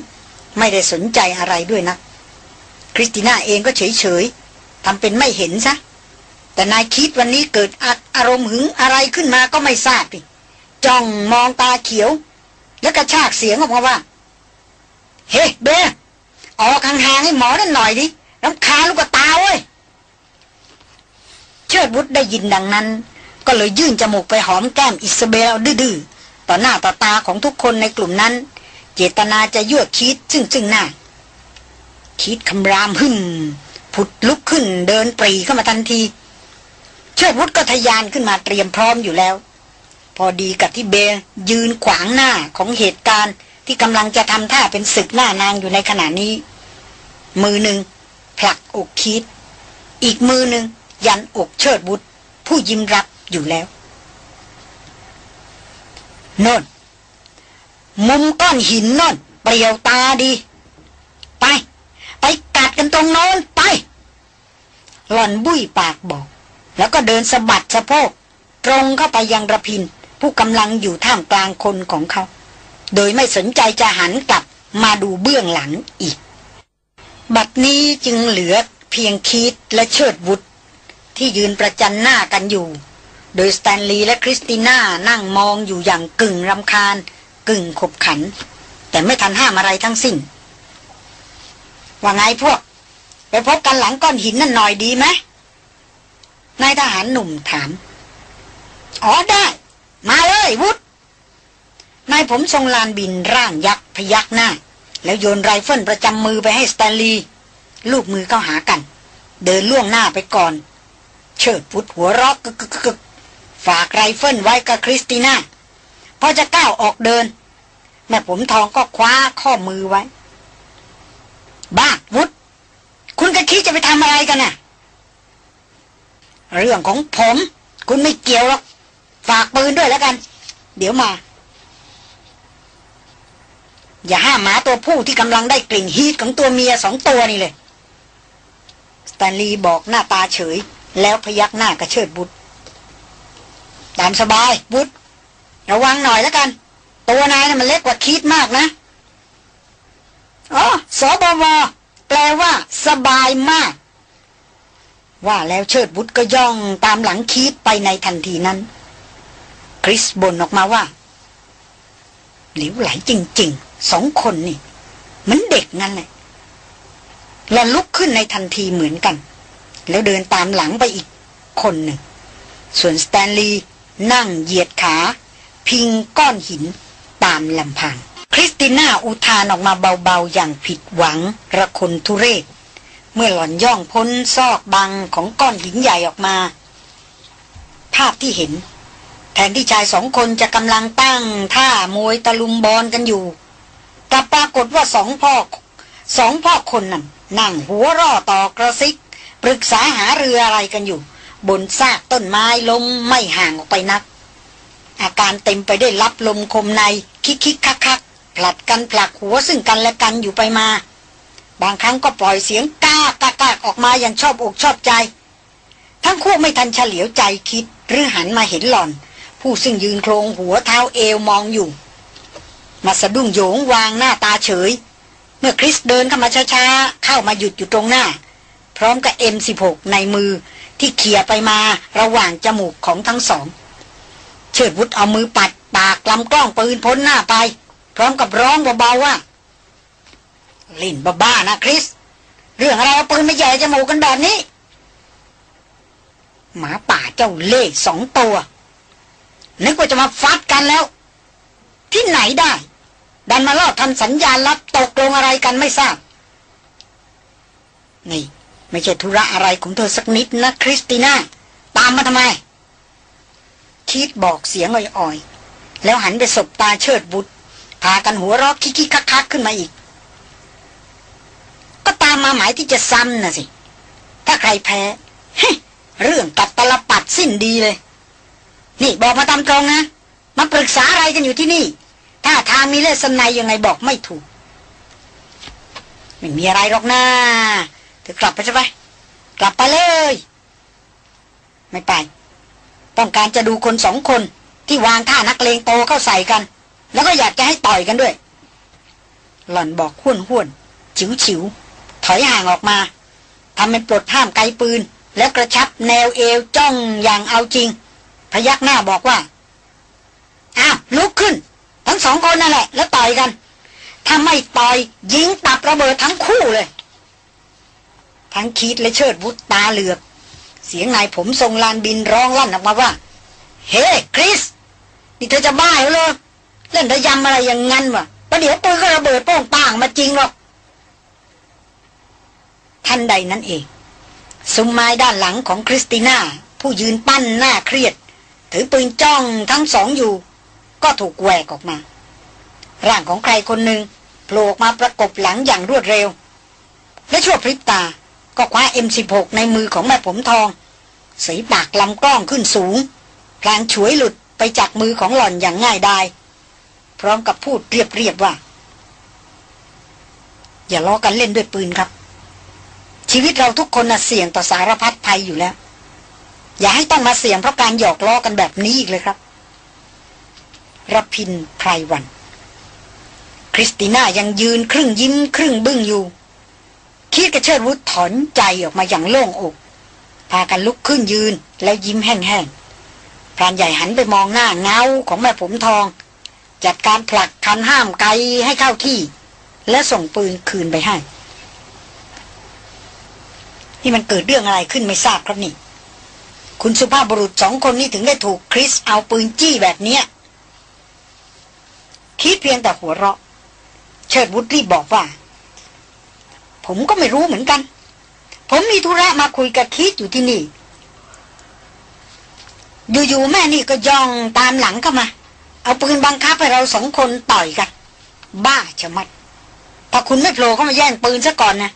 ไม่ได้สนใจอะไรด้วยนะ คริสติน่าเองก็เฉยเฉยทำเป็นไม่เห็นซะ แต่นายคิดวันนี้เกิดอารมณ์หึงอะไรขึ้นมาก็ไม่ทราบดิ จ้องมองตาเขียว แล้วกระชากเสียงออกมาว่า เฮ้เบลออกห่างๆให้หมอนั่นหน่อยดิน้ำคาลูกตาเว้ยเชิดวุฒได้ยินดังนั้น ก็เลยยื่นจมูกไปหอมแก้มอิสเบลดื้อๆต่อหน้าต่อตาของทุกคนในกลุ่มนั้น เจตนาจะยั่วคิดซึ่งซึ่งหน้าคิดคำรามหึ่มผุดลุกขึ้นเดินปรีเข้ามาทันที เชิดวุฒก็ทยานขึ้นมาเตรียมพร้อมอยู่แล้ว อดีกับที่เบลยืนขวางหน้าของเหตุการณ์ที่กำลังจะทำท่าเป็นศึกหน้านางอยู่ในขณะนี้ มือหนึ่งผลักอกคิด อีกมือหนึ่งยันอกเชิดบุตร ผู้ยิ้มรับอยู่แล้วนนมุมก้อนหินนนเปรียวตาดี ไป ไปกัดกันตรงโน้นไป หล่อนบุ้ยปากบอก แล้วก็เดินสะบัดสะโพก ตรงเข้าไปยังรพินทร์ ผู้กำลังอยู่ท่ามกลางคนของเขา โดยไม่สนใจจะหันกลับมาดูเบื้องหลังอีก บัดนี้จึงเหลือเพียงคีธและเชิดวุธที่ยืนประจันหน้ากันอยู่ โดยสแตนลีย์และคริสติน่านั่งมองอยู่อย่างกึ่งรำคาญ กึ่งขบขัน แต่ไม่ทันห้ามอะไรทั้งสิ้น ว่าไงพวก ไปพบกันหลังก้อนหินนั่นหน่อยดีไหมนายทหารหนุ่มถาม อ๋อได้ มาเลยวุธนายผมทรงลานบินร่างยักษ์พยักหน้า แล้วโยนไรเฟิลประจำมือไปให้สแตนลีย์ถูมือเข้าหากัน เดินล่วงหน้าไปก่อน เชิดวุธหัวเราะกึกกึกฝากไรเฟิลไว้กับคริสติน่าพอจะก้าวออกเดิน แม่ผมทองก็คว้าข้อมือไว้ บ้าวุฒคุณกะคิดจะไปทำอะไรกันน่ะ เรื่องของผม คุณไม่เกี่ยวหรอก ฝากปืนด้วยแล้วกัน เดี๋ยวมา อย่าห้ามหมาตัวผู้ที่กำลังได้กลิ่นฮีทของตัวเมียสองตัวนี่เลย สแตนลีย์บอกหน้าตาเฉย แล้วพยักหน้ากระเชิดบุตรตามสบายบุตรระวังหน่อยแล้วกัน ตัวนายนะ่ะมันเล็กกว่าคิดมากนะอ๋อสบวแปลว่า สบายมาก ว่าแล้วเชิดบุตรก็ย่องตามหลังคีดไปในทันทีนั้น คริสบ่นออกมาว่าหลิวไหลจริงๆสองคนนี่เหมือนเด็กนั่นแหละหลอนลุกขึ้นในทันทีเหมือนกัน แล้วเดินตามหลังไปอีกคนหนึ่ง ส่วนสแตนลีย์นั่งเหยียดขา พิงก้อนหินตามลำพัง คริสติน่าอุทานออกมาเบาๆ อย่างผิดหวังระคนทุเรศ เมื่อหล่อนย่องพ้นซอกบังของก้อนหินใหญ่ออกมา ภาพที่เห็น แทนที่ชายสองคนจะกำลังตั้งท่ามวยตะลุมบอลกันอยู่กลับปรากฏว่าสองพ่อสองพ่อคนนั้นนั่งหัวร่อต่อกระซิก ปรึกษาหาเรืออะไรกันอยู่ บนซากต้นไม้ลมไม่ห่างออกไปนัก อาการเต็มไปได้วยรับลมคมในคิกคิกคักคักผลัดกันผลักหัวซึ่งกันและกันอยู่ไปมา บางครั้งก็ปล่อยเสียงก้ากากากออกมาอย่างชอบอกชอบใจ ทั้งคู่ไม่ทันเฉลียวใจคิดหรือหันมาเห็นหล่อน ผู้ซึ่งยืนโครงหัวเท้าเอวมองอยู่ มาสะดุ้งโยงวางหน้าตาเฉย เมื่อคริสเดินเข้ามาช้าๆ เข้ามาหยุดอยู่ตรงหน้า พร้อมกับ M16 ในมือที่เขี่ยไปมาระหว่างจมูกของทั้งสอง เชิดวุฒเอามือปัดปากลำกล้องปืนพ้นหน้าไป พร้อมกับร้องเบาๆว่าลิ่นบ้าๆนะคริส เรื่องอะไรเอาปืนมาแย่จมูกกันแบบนี้หมาป่าเจ้าเล่สองตัว นึกว่าจะมาฟัดกันแล้ว ที่ไหนได้ ดันมาลอดทำสัญญาณลับตกลงอะไรกันไม่ทราบ นี่ ไม่ใช่ธุระอะไรของเธอสักนิดนะคริสติน่า ตามมาทำไม คิดบอกเสียงอ่อยๆ แล้วหันไปสบตาเชิดบุตรพากันหัวรอกคิกๆคักๆขึ้นมาอีก ก็ตามมาหมายที่จะซ้ำนะสิ ถ้าใครแพ้เรื่องกัดตลปัดสิ้นดีเลย นี่บอกมาตามตรงนะ มาปรึกษาอะไรกันอยู่ที่นี่ ถ้าทางมีเลสนายยังไงบอกไม่ถูก ไม่มีอะไรหรอกนะเธอกลับไปใช่ไหมกลับไปเลย ไม่ไป ต้องการจะดูคนสองคนที่วางท่านักเลงโตเข้าใส่กัน แล้วก็อยากจะให้ต่อยกันด้วย หล่อนบอกห้วนห้วนฉิวฉิวถอยห่างออกมาทำเป็นปลดห้ามไกลปืน แล้วกระชับแนวเอวจ้องอย่างเอาจริง พยักหน้าบอกว่า อ้าวลุกขึ้น ทั้งสองคนนั่นแหละ แล้วต่อยกัน ถ้าไม่ต่อยยิงตับระเบิดทั้งคู่เลย ทั้งคีดและเชิดวุฒตาเหลือก เสียงนายผมทรงลานบินร้องลั่นออกมาว่า เฮ้ คริส นี่เธอจะบ้าเหรอเล่นระยำอะไรอย่างงั้นวะประเดี๋ยวปืนก็ระเบิดโป้งป้างมาจริงหรอกท่านใดนั้นเอง ซุ้มไม้ด้านหลังของคริสติน่า ผู้ยืนปั้นหน้าเครียด ถือปืนจ้องทั้งสองอยู่ ก็ถูกแหวกออกมา ร่างของใครคนหนึ่งโผล่มาประกบหลังอย่างรวดเร็ว และชั่วพริบตาก็คว้า M16 ในมือของแม่ผมทอง สีปากลำกล้องขึ้นสูง พลางฉวยหลุดไปจากมือของหล่อนอย่างง่ายดาย พร้อมกับพูดเรียบๆว่า อย่าล้อกันเล่นด้วยปืนครับ ชีวิตเราทุกคนน่ะเสี่ยงต่อสารพัดภัยอยู่แล้ว อย่าให้ต้องมาเสี่ยงเพราะการหยอกล้อกันแบบนี้อีกเลยครับรพินไพรวัน คริสติน่ายังยืนครึ่งยิ้ม ครึ่งบึ้งอยู่คิดกระเชิดวุฒถอนใจออกมาอย่างโล่งอก พากันลุกขึ้นยืนแล้วยิ้มแห้งๆพรานใหญ่หันไปมองหน้าเงาของแม่ผมทอง จัดการผลักคันห้ามไกให้เข้าที่ และส่งปืนคืนไปให้ที่มันเกิดเรื่องอะไรขึ้นไม่ทราบครับนี่ คุณสุภาพบุรุษสองคนนี้ถึงได้ถูกคริสเอาปืนจี้แบบเนี้ย คิดเพียงแต่หัวเราะ เชิดวุฒรีบบอกว่า ผมก็ไม่รู้เหมือนกัน ผมมีธุระมาคุยกับคิดอยู่ที่นี่ อยู่ๆแม่นี่ก็ย่องตามหลังเข้ามา เอาปืนบังคับให้เราสองคนต่อยกัน บ้าชะมัด ถ้าคุณไม่โผล่เข้ามาแย่งปืนซะก่อนนะ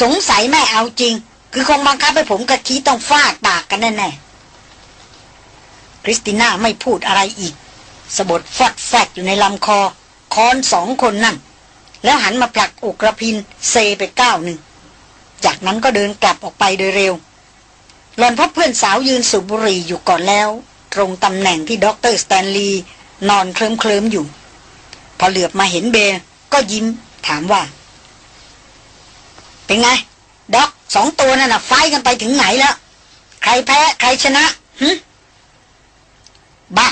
สงสัยแม่เอาจริง คือคงบังคับให้ผมกับคีธต้องฟาดปากกันแน่ๆ คริสติน่าไม่พูดอะไรอีกสบถฟัดแฟดอยู่ในลำคอค้อนสองคนนั่น แล้วหันมาผลักอกรพินทร์เซไปก้าวหนึ่ง จากนั้นก็เดินกลับออกไปโดยเร็วหล่อนพบเพื่อนสาวยืนสูบบุหรี่อยู่ก่อนแล้ว ตรงตำแหน่งที่ด็อกเตอร์สแตนลีย์นอนเคลิ้มเคลิ้มอยู่ พอเหลือบมาเห็นเบร์ก็ยิ้มถามว่า เป็นไง dog สองตัวนั่นน่ะ fight กันไปถึงไหนแล้ว ใครแพ้ ใครชนะฮึ บ้า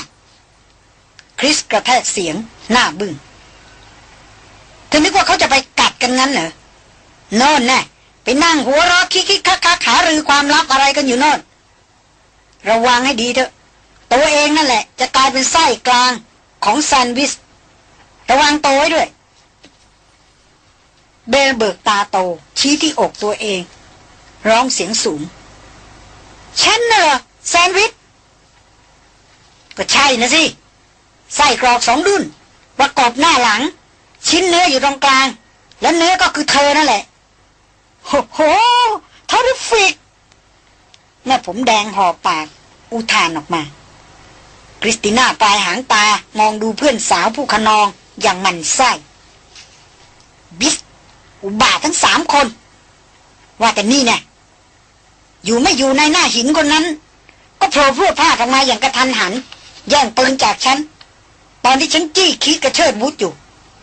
คริสกระแทกเสียง หน้าบึ้งเธอนึกว่าเขาจะไปกัดกันงั้นเหรอโน่นแน่ไปนั่งหัวรอคิกคิกคักคักหารือความลับอะไรกันอยู่โน่นระวังให้ดีเถอะ ตัวเองนั่นแหละ จะกลายเป็นไส้กลางของแซนวิส ระวังตัวไว้ด้วย เบลเบิกตาโต ชี้ที่อกตัวเอง ร้องเสียงสูง ฉันเนอะแซนวิช ก็ใช่นะสิไส้กรอกสองดุนประกอบหน้าหลัง ชิ้นเนื้ออยู่ตรงกลาง และเนื้อก็คือเธอนั่นแหละโหโหทอริฟิกแม่ผมแดงหอบปาก อุทานออกมา คริสติน่าปลายหางตามองดูเพื่อนสาวผู้ขนองอย่างมันไส้บิสอุบาททั้งสามคน ว่าแต่นี่เนี่ยอยู่ไม่อยู่ในหน้าหินคนนั้น ก็โผล่พื่อพลาดออกมาอย่างกระทันหัน แย่งปืนจากฉัน ตอนที่ฉันจี้คิดกระเชิดวุฒอยู่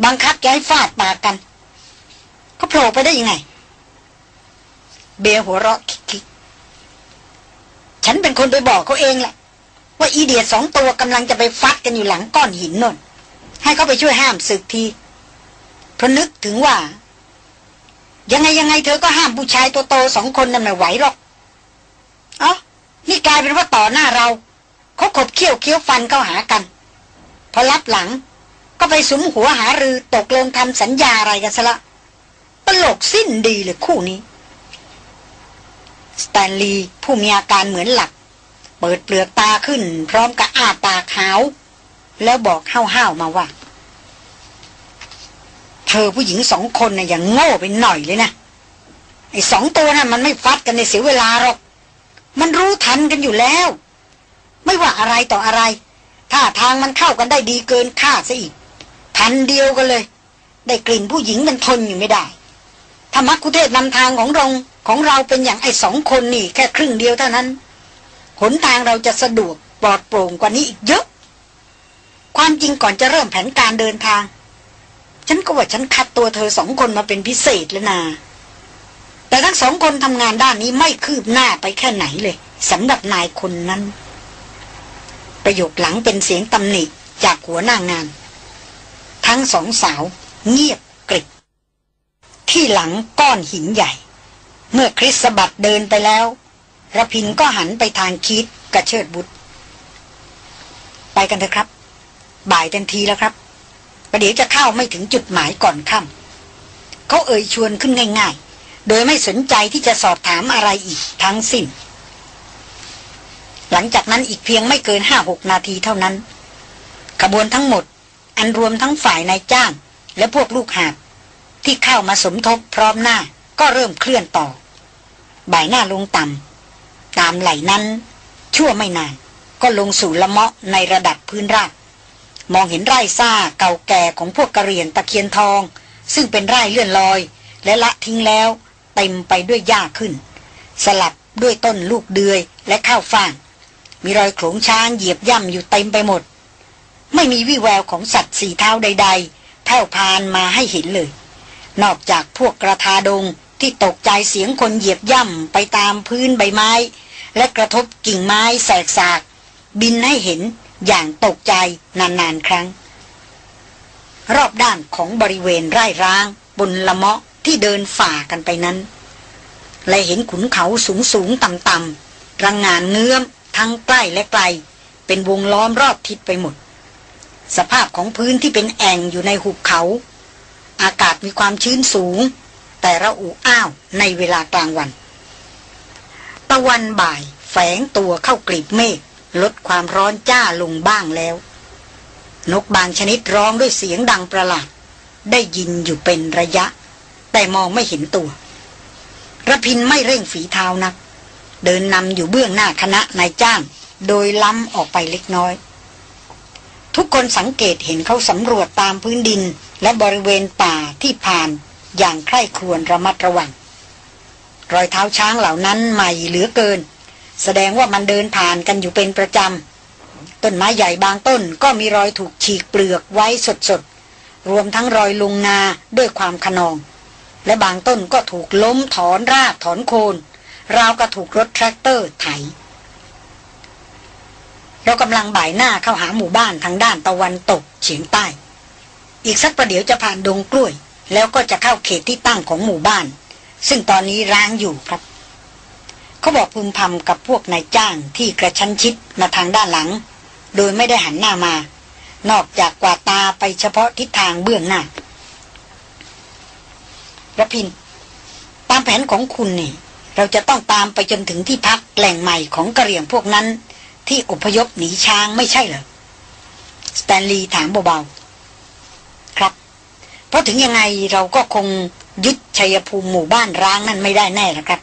บังคับจะให้ฟาดปากกัน เขาโผล่ไปได้ยังไง เบียหัวเราะคิกฉันเป็นคนไปบอกเขาเองแหละ ว่าอีเดียสองตัวกำลังจะไปฟัดกันอยู่หลังก้อนหินนนให้เขาไปช่วยห้ามศึกทีเพราะนึกถึงว่า ยังไงยังไงเธอก็ห้ามผู้ชายตัวโตสองคนนั่นไม่ไหวหรอกอ๋อนี่กลายเป็นว่าต่อหน้าเรา เขาขบเคี้ยวเคี้ยวฟันเข้าหากัน พอรับหลัง ก็ไปสุมหัวหารือตกลงทำสัญญาอะไรกันซะละตลกสิ้นดีเลยคู่นี้สแตนลีย์ผู้มีอาการเหมือนหลักเปิดเปลือกตาขึ้น พร้อมกับอ้าปากขาว แล้วบอกห้าวๆมาว่า เธอผู้หญิงสองคนนะ่ะอย่างโง่ไปหน่อยเลยนะ ไอ้สองตัวนะ่ะมันไม่ฟัดกันในเสียเวลาหรอก มันรู้ทันกันอยู่แล้ว ไม่ว่าอะไรต่ออะไรถ้าทางมันเข้ากันได้ดีเกินคาดซะอีก ทันเดียวกันเลย ได้กลิ่นผู้หญิงมันทนอยู่ไม่ได้ถ้ามักคุเทศนำทางของเราของเราเป็นอย่างไอ้สองคนนี่ แค่ครึ่งเดียวเท่านั้น หนทางเราจะสะดวกปลอดโปร่งกว่านี้อีกเยอะ ความจริงก่อนจะเริ่มแผนการเดินทาง ฉันก็ว่าฉันคัดตัวเธอสองคนมาเป็นพิเศษแล้วนา แต่ทั้งสองคนทำงานด้านนี้ไม่คืบหน้าไปแค่ไหนเลยสำหรับนายคนนั้น ประโยคหลังเป็นเสียงตำหนิจากหัวหน้างาน ทั้งสองสาว เงียบกริบที่หลังก้อนหินใหญ่ เมื่อคริสสบัดเดินไปแล้วระพินก็หันไปทางคิดกระเชิดบุตร ไปกันเถอะครับ บ่ายเต็มทีแล้วครับประเดี๋ยวจะเข้าไม่ถึงจุดหมายก่อนค่ำเขาเอ่ยชวนขึ้นง่าย ๆ โดยไม่สนใจที่จะสอบถามอะไรอีกทั้งสิ้น หลังจากนั้นอีกเพียงไม่เกินห้าหกนาทีเท่านั้น ขบวนทั้งหมด อันรวมทั้งฝ่ายนายจ้าง และพวกลูกหาบที่เข้ามาสมทบพร้อมหน้าก็เริ่มเคลื่อนต่อ บ่ายหน้าลงต่ำตามไหลนั้น ชั่วไม่นาน ก็ลงสู่ละเมาะในระดับพื้นราบมองเห็นไร่ซ่าเก่าแก่ของพวกกระเรียนตะเคียนทอง ซึ่งเป็นไร่เลื่อนลอย และละทิ้งแล้ว เต็มไปด้วยหญ้าขึ้น สลับด้วยต้นลูกเดือยและข้าวฟ่าง มีรอยโขลงช้างเหยียบย่ำอยู่เต็มไปหมด ไม่มีวี่แววของสัตว์สี่เท้าใด ๆ แผ่วพานมาให้เห็นเลย นอกจากพวกกระทาดงที่ตกใจเสียงคนเหยียบย่ำไปตามพื้นใบไม้ และกระทบกิ่งไม้แสกสาก บินให้เห็นอย่างตกใจนานๆครั้ง รอบด้านของบริเวณไร่ร้าง บนละเมาะที่เดินฝ่ากันไปนั้น และเห็นขุนเขาสูงสูงต่ำต่ำรังงานเงื้อม ทั้งใกล้และไกล เป็นวงล้อมรอบทิศไปหมด สภาพของพื้นที่เป็นแอ่งอยู่ในหุบเขา อากาศมีความชื้นสูง แต่ระอุอ้าวในเวลากลางวัน ตะวันบ่ายแฝงตัวเข้ากลีบเมฆลดความร้อนจ้าลงบ้างแล้ว นกบางชนิดร้องด้วยเสียงดังประหลาด ได้ยินอยู่เป็นระยะ แต่มองไม่เห็นตัวระพินไม่เร่งฝีเท้านัก เดินนำอยู่เบื้องหน้าคณะนายจ้าง โดยล้ำออกไปเล็กน้อย ทุกคนสังเกตเห็นเขาสำรวจตามพื้นดิน และบริเวณป่าที่ผ่านอย่างใคร่ครวญระมัดระวัง รอยเท้าช้างเหล่านั้นใหม่เหลือเกิน แสดงว่ามันเดินผ่านกันอยู่เป็นประจำ ต้นไม้ใหญ่บางต้นก็มีรอยถูกฉีกเปลือกไว้สดๆ รวมทั้งรอยลงนาด้วยความขนอง และบางต้นก็ถูกล้มถอนรากถอนโคน ราวกับถูกรถแทรกเตอร์ไถ เรากำลังบ่ายหน้าเข้าหาหมู่บ้านทางด้านตะวันตกเฉียงใต้ อีกสักประเดี๋ยวจะผ่านดงกล้วย แล้วก็จะเข้าเขตที่ตั้งของหมู่บ้าน ซึ่งตอนนี้ร้างอยู่ครับ เขาบอกพึมพำกับพวกนายจ้างที่กระชั้นชิดมาทางด้านหลัง โดยไม่ได้หันหน้ามา นอกจากกวาดตาไปเฉพาะทิศทางเบื้องหน้าระพิน ตามแผนของคุณนี่ เราจะต้องตามไปจนถึงที่พักแหล่งใหม่ของกระเหรี่ยงพวกนั้น ที่อพยพหนีช้างไม่ใช่เหรอ สแตนลีย์ถามเบาๆ ครับ เพราะถึงยังไงเราก็คงยึดชัยภูมิหมู่บ้านร้างนั่นไม่ได้แน่ละครับ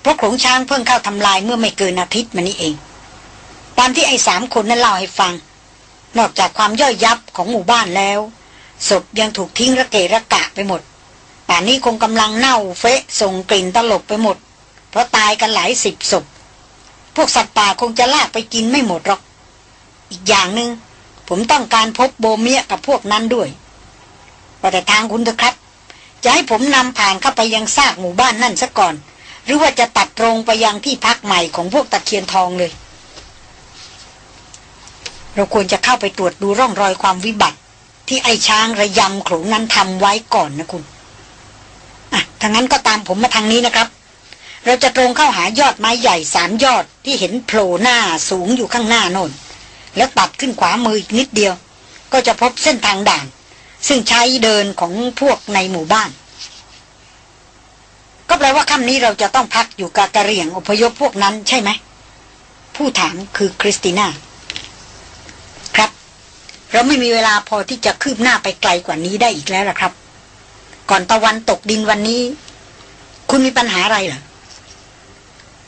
เพราะโขงช้างเพิ่งเข้าทำลายเมื่อไม่เกินอาทิตย์มานี้เอง ตามที่ไอ้สามคนนั้นเล่าให้ฟัง นอกจากความย่อยยับของหมู่บ้านแล้ว ศพยังถูกทิ้งระเกะระกะไปหมด ป่านนี้คงกำลังเน่าเฟะส่งกลิ่นตลบไปหมด เพราะตายกันหลายสิบศพ พวกสัตว์ป่าคงจะลากไปกินไม่หมดหรอก อีกอย่างหนึง่งผมต้องการพบโบเมียกับพวกนั้นด้วยแต่ทางคุณเถอะครับ จะให้ผมนำผ่านเข้าไปยังซากหมู่บ้านนั่นซะก่อน หรือว่าจะตัดตรงไปยังที่พักใหม่ของพวกตะเคียนทองเลย เราควรจะเข้าไปตรวจดูร่องรอยความวิบัติ ที่ไอช้างระยำโขลงนั้นทำไว้ก่อนนะคุณางนั้นก็ตามผมมาทางนี้นะครับ เราจะตรงเข้าหายอดไม้ใหญ่สามยอดที่เห็นโผล่หน้าสูงอยู่ข้างหน้าโน่น แล้วตัดขึ้นขวามืออีกนิดเดียว ก็จะพบเส้นทางด่าน ซึ่งใช้เดินของพวกในหมู่บ้าน ก็แปลว่าค่ำนี้เราจะต้องพักอยู่กับกระเรียงอพยพพวกนั้นใช่ไหม ผู้ถามคือคริสติน่าครับ เราไม่มีเวลาพอที่จะคืบหน้าไปไกลกว่านี้ได้อีกแล้วล่ะครับ ก่อนตะวันตกดินวันนี้ คุณมีปัญหาอะไรเหรอ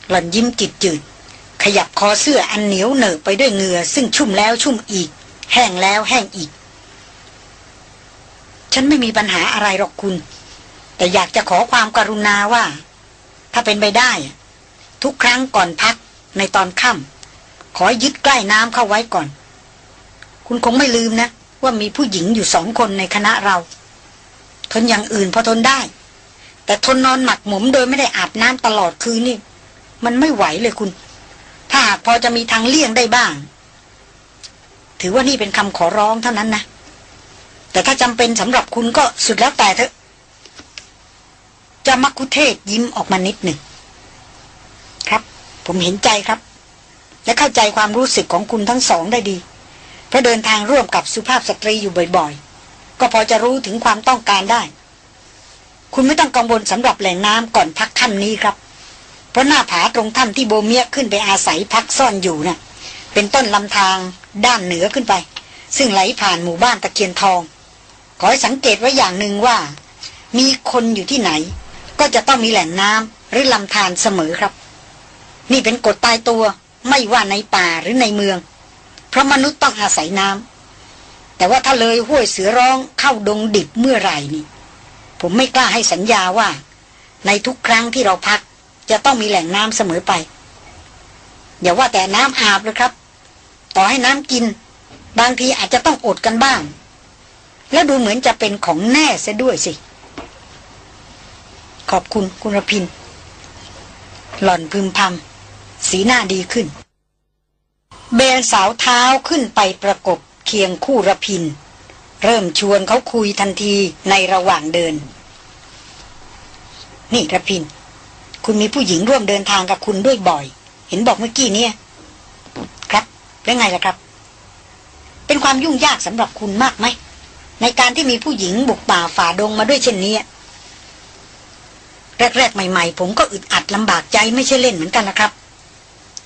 หล่อนยิ้มจิตจืด ขยับคอเสื้ออันเหนียวเหนอะไปด้วยเหงื่อซึ่งชุ่มแล้วชุ่มอีก แห้งแล้วแห้งอีก ฉันไม่มีปัญหาอะไรหรอกคุณ แต่อยากจะขอความกรุณาว่า ถ้าเป็นไปได้ ทุกครั้งก่อนพักในตอนค่ำขอยึดใกล้น้ำเข้าไว้ก่อน คุณคงไม่ลืมนะ ว่ามีผู้หญิงอยู่สองคนในคณะเรา ทนอย่างอื่นพอทนได้ แต่ทนนอนหมักหมมโดยไม่ได้อาบน้ำตลอดคืนนี่ มันไม่ไหวเลยคุณ ถ้าหากพอจะมีทางเลี่ยงได้บ้าง ถือว่านี่เป็นคำขอร้องเท่านั้นนะ แต่ถ้าจำเป็นสำหรับคุณก็สุดแล้วแต่เถอะจะมักคุเทศยิ้มออกมานิดหนึ่ง ครับ ผมเห็นใจครับ และเข้าใจความรู้สึกของคุณทั้งสองได้ดีเพราะเดินทางร่วมกับสุภาพสตรีอยู่บ่อยๆ ก็พอจะรู้ถึงความต้องการได้ คุณไม่ต้องกังวลสำหรับแหล่งน้ำก่อนพักค่ำนี้ครับ เพราะหน้าผาตรงถ้ำที่โบเมียขึ้นไปอาศัยพักซ่อนอยู่นะ่ะ เป็นต้นลำธางด้านเหนือขึ้นไป ซึ่งไหลผ่านหมู่บ้านตะเคียนทอง ขอให้สังเกตไว้อย่างหนึ่งว่า มีคนอยู่ที่ไหน ก็จะต้องมีแหล่งน้ำหรือลำธารเสมอครับ นี่เป็นกฎตายตัวไม่ว่าในป่าหรือในเมือง เพราะมนุษย์ต้องอาศัยน้ำ แต่ว่าถ้าเลยห้วยเสือร้องเข้าดงดิบเมื่อไหร่นี่ ผมไม่กล้าให้สัญญาว่า ในทุกครั้งที่เราพัก จะต้องมีแหล่งน้ำเสมอไป อย่าว่าแต่น้ำอาบเลยครับ ต่อให้น้ำกิน บางทีอาจจะต้องอดกันบ้าง แล้วดูเหมือนจะเป็นของแน่เสียด้วยสิ ขอบคุณคุณรพิน หล่อนพึมพำสีหน้าดีขึ้น เบนสาวเท้าขึ้นไปประกบ เคียงคู่ระพิน เริ่มชวนเขาคุยทันทีในระหว่างเดิน นี่ระพิน คุณมีผู้หญิงร่วมเดินทางกับคุณด้วยบ่อย เห็นบอกเมื่อกี้เนี่ย ครับ แล้วไงล่ะครับ เป็นความยุ่งยากสำหรับคุณมากไหม ในการที่มีผู้หญิงบุกป่าฝ่าดงมาด้วยเช่นนี้แรกๆใหม่ ๆ ผมก็อึดอัดลำบากใจไม่ใช่เล่นเหมือนกันนะครับ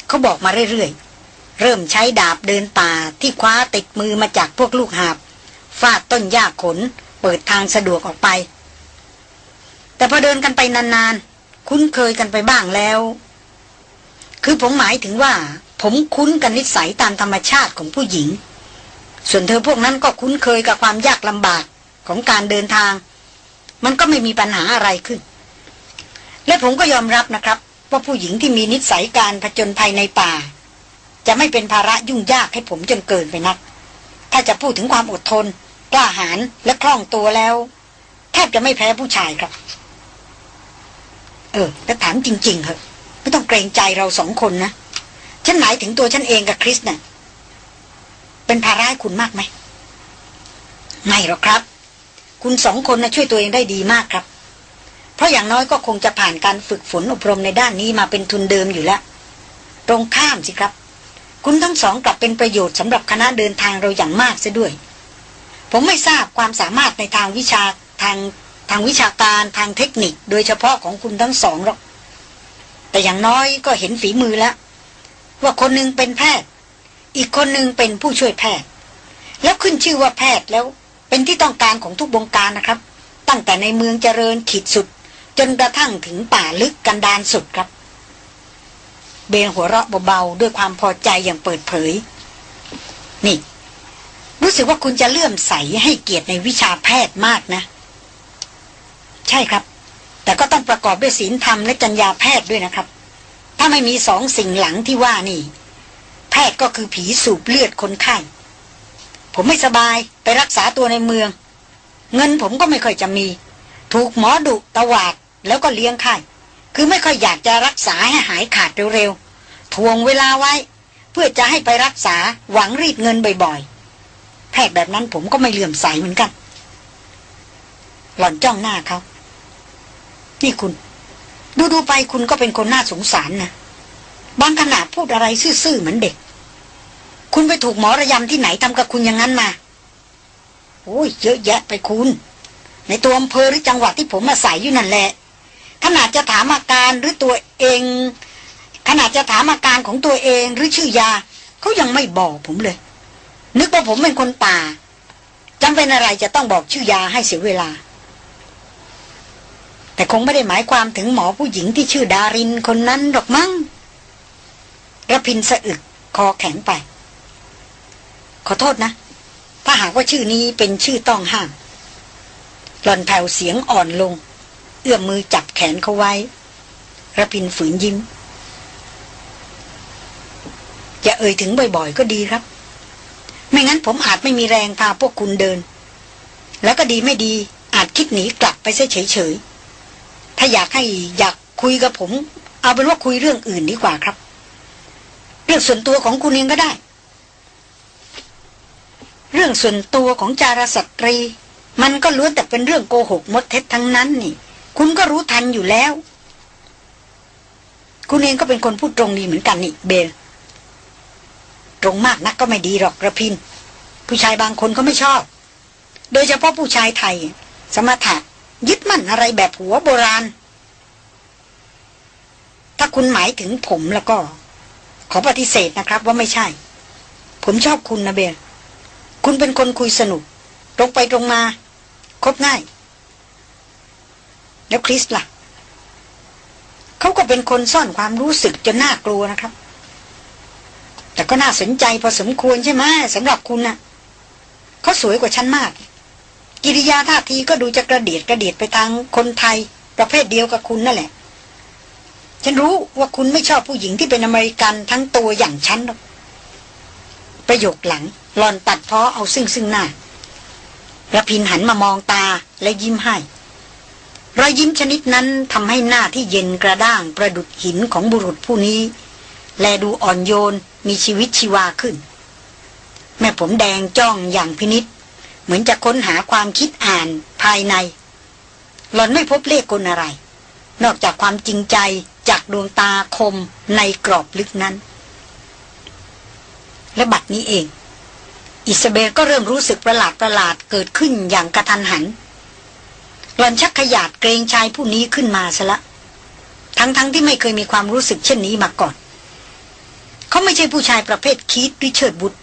เขาบอกมาเรื่อยๆ เริ่มใช้ดาบเดินป่าที่คว้าติดมือมาจากพวกลูกหาบ ฟาดต้นหญ้าขน เปิดทางสะดวกออกไป แต่พอเดินกันไปนานๆ คุ้นเคยกันไปบ้างแล้ว คือผมหมายถึงว่า ผมคุ้นกันนิสัยตามธรรมชาติของผู้หญิง ส่วนเธอพวกนั้นก็คุ้นเคยกับความยากลำบากของการเดินทาง มันก็ไม่มีปัญหาอะไรขึ้น และผมก็ยอมรับนะครับ ว่าผู้หญิงที่มีนิสัยการผจญภัยในป่า จะไม่เป็นภาระยุ่งยากให้ผมจนเกินไปนัก ถ้าจะพูดถึงความอดทน กล้าหาญและคล่องตัวแล้ว แทบจะไม่แพ้ผู้ชายครับ เออแต่ถามจริง ๆเหอะไม่ต้องเกรงใจเราสองคนนะ ฉันหมายถึงตัวฉันเองกับคริสเนะ่ะเป็นภาระคุณมากไหม ไม่หรอกครับ คุณสองคนนะช่วยตัวเองได้ดีมากครับ เพราะอย่างน้อยก็คงจะผ่านการฝึกฝนอบรมในด้านนี้มาเป็นทุนเดิมอยู่แล้ว ตรงข้ามสิครับ คุณทั้งสองกลับเป็นประโยชน์สำหรับคณะเดินทางเราอย่างมากซะด้วย ผมไม่ทราบความสามารถในทางวิชาทางทางวิชาการทางเทคนิค โดยเฉพาะของคุณทั้งสองหรอก แต่อย่างน้อยก็เห็นฝีมือแล้ว ว่าคนหนึ่งเป็นแพทย์ อีกคนหนึ่งเป็นผู้ช่วยแพทย์ แล้วขึ้นชื่อว่าแพทย์แล้วเป็นที่ต้องการของทุกวงการนะครับ ตั้งแต่ในเมืองเจริญขีดสุด จนกระทั่งถึงป่าลึกกันดานสุดครับ เบนหัวเราะเบาๆด้วยความพอใจอย่างเปิดเผย นี่ รู้สึกว่าคุณจะเลื่อมใสให้เกียรติในวิชาแพทย์มากนะ ใช่ครับ แต่ก็ต้องประกอบด้วยศีลธรรมและจัญญาแพทย์ด้วยนะครับ ถ้าไม่มีสองสิ่งหลังที่ว่านี่ แพทย์ก็คือผีสูบเลือดคนไข้ ผมไม่สบายไปรักษาตัวในเมือง เงินผมก็ไม่ค่อยจะมี ถูกหมอดุตวาดแล้วก็เลี้ยงไข้ คือไม่ค่อยอยากจะรักษาให้หายขาดเร็วๆทวงเวลาไว้ เพื่อจะให้ไปรักษาหวังรีดเงินบ่อยๆแพทย์แบบนั้นผมก็ไม่เลื่อมใสเหมือนกัน หล่อนจ้องหน้าเขานี่คุณ ดูดูไปคุณก็เป็นคนน่าสงสารนะบางขณะพูดอะไรซื่อๆเหมือนเด็ก คุณไปถูกหมอระยำที่ไหนทำกับคุณอย่างนั้นมาโอ้ยเยอะแยะไปคุณ ในตัวอำเภอหรือจังหวัดที่ผมมาใส่อยู่นั่นแหละ ขนาดจะถามอาการหรือตัวเอง ขนาดจะถามอาการของตัวเองหรือชื่อยาเขายังไม่บอกผมเลย นึกว่าผมเป็นคนป่าจำเป็นอะไรจะต้องบอกชื่อยาให้เสียเวลา แต่คงไม่ได้หมายความถึงหมอผู้หญิงที่ชื่อดารินคนนั้นหรอกมั้งระพินสะอึกคอแข็งไป ขอโทษนะ ถ้าหากว่าชื่อนี้เป็นชื่อต้องห้ามหล่อนแผ่วเสียงอ่อนลง เอื้อมมือจับแขนเขาไว้ระพินฝืนยิ้มอย่าเอ่ยถึงบ่อยๆ ก็ดีครับ ไม่งั้นผมอาจไม่มีแรงพาพวกคุณเดิน แล้วก็ดีไม่ดีอาจคิดหนีกลับไปเฉยๆ ถ้าอยากให้อยากคุยกับผม เอาเป็นว่าคุยเรื่องอื่นดีกว่าครับ เรื่องส่วนตัวของคุณเองก็ได้ เรื่องส่วนตัวของจารสตรี มันก็ล้วนแต่เป็นเรื่องโกหกมดเท็จทั้งนั้นนี่ คุณก็รู้ทันอยู่แล้ว คุณเองก็เป็นคนพูดตรงดีเหมือนกันนี่เบลตรงมากนักก็ไม่ดีหรอกกระพิน ผู้ชายบางคนเขาไม่ชอบ โดยเฉพาะผู้ชายไทย สมถะยึดมั่นอะไรแบบหัวโบราณ ถ้าคุณหมายถึงผมแล้วก็ ขอปฏิเสธนะครับว่าไม่ใช่ ผมชอบคุณนะเบลคุณเป็นคนคุยสนุก ตรงไปตรงมา คบง่าย แล้วคริสล่ะ เขาก็เป็นคนซ่อนความรู้สึกจนน่ากลัวนะครับ แต่ก็น่าสนใจพอสมควรใช่ไหมสำหรับคุณนะ่ะเขาสวยกว่าฉันมาก กิริยาท่าทีก็ดูจะกระเดียดกระเดียดไปทางคนไทย ประเภทเดียวกับคุณนั่นแหละ ฉันรู้ว่าคุณไม่ชอบผู้หญิงที่เป็นอเมริกันทั้งตัวอย่างฉันหรอกประโยคหลังหลอนตัดเพาะเอาซึ่งซึ่งหน้าระพินหันมามองตาและยิ้มให้ รอยยิ้มชนิดนั้นทำให้หน้าที่เย็นกระด้างประดุดหินของบุรุษผู้นี้ แลดูอ่อนโยนมีชีวิตชีวาขึ้น แม่ผมแดงจ้องอย่างพินิษเหมือนจะค้นหาความคิดอ่านภายใน หลอนไม่พบเลขกลอะไร นอกจากความจริงใจจากดวงตาคมในกรอบลึกนั้น และบัดนี้เอง อิสเบลก็เริ่มรู้สึกประหลาดประหลาดเกิดขึ้นอย่างกระทันหัน หล่อนชักขยาดเกรงชายผู้นี้ขึ้นมาซะละ ทั้งๆทที่ไม่เคยมีความรู้สึกเช่นนี้มาก่อน เขาไม่ใช่ผู้ชายประเภทคีดหรือเชิดบุตร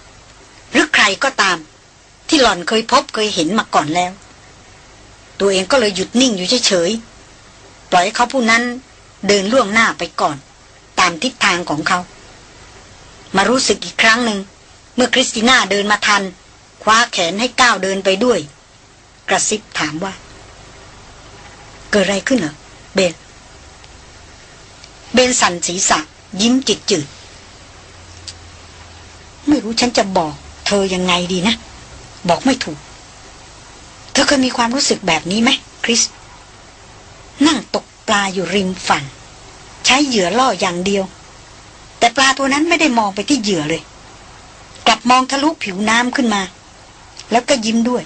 หรือใครก็ตาม ที่หล่อนเคยพบเคยเห็นมาก่อนแล้ว ตัวเองก็เลยหยุดนิ่งอยู่เฉยๆปล่อยให้เขาผู้นั้นเดินล่วงหน้าไปก่อน ตามทิศทางของเขา มารู้สึกอีกครั้งหนึ่งเมื่อคริสติน่าเดินมาทัน คว้าแขนให้ก้าวเดินไปด้วย กระซิบถามว่า เกิดอะไรขึ้นเหรอเบนเบนสันศีรษะ ยิ้มจิตจืด ไม่รู้ฉันจะบอก เธอยังไงดีนะ บอกไม่ถูก เธอเคยมีความรู้สึกแบบนี้ไหมคริส นั่งตกปลาอยู่ริมฝั่ง ใช้เหยื่อล่ออย่างเดียว แต่ปลาตัวนั้นไม่ได้มองไปที่เหยื่อเลย กลับมองทะลุผิวน้ำขึ้นมา แล้วก็ยิ้มด้วย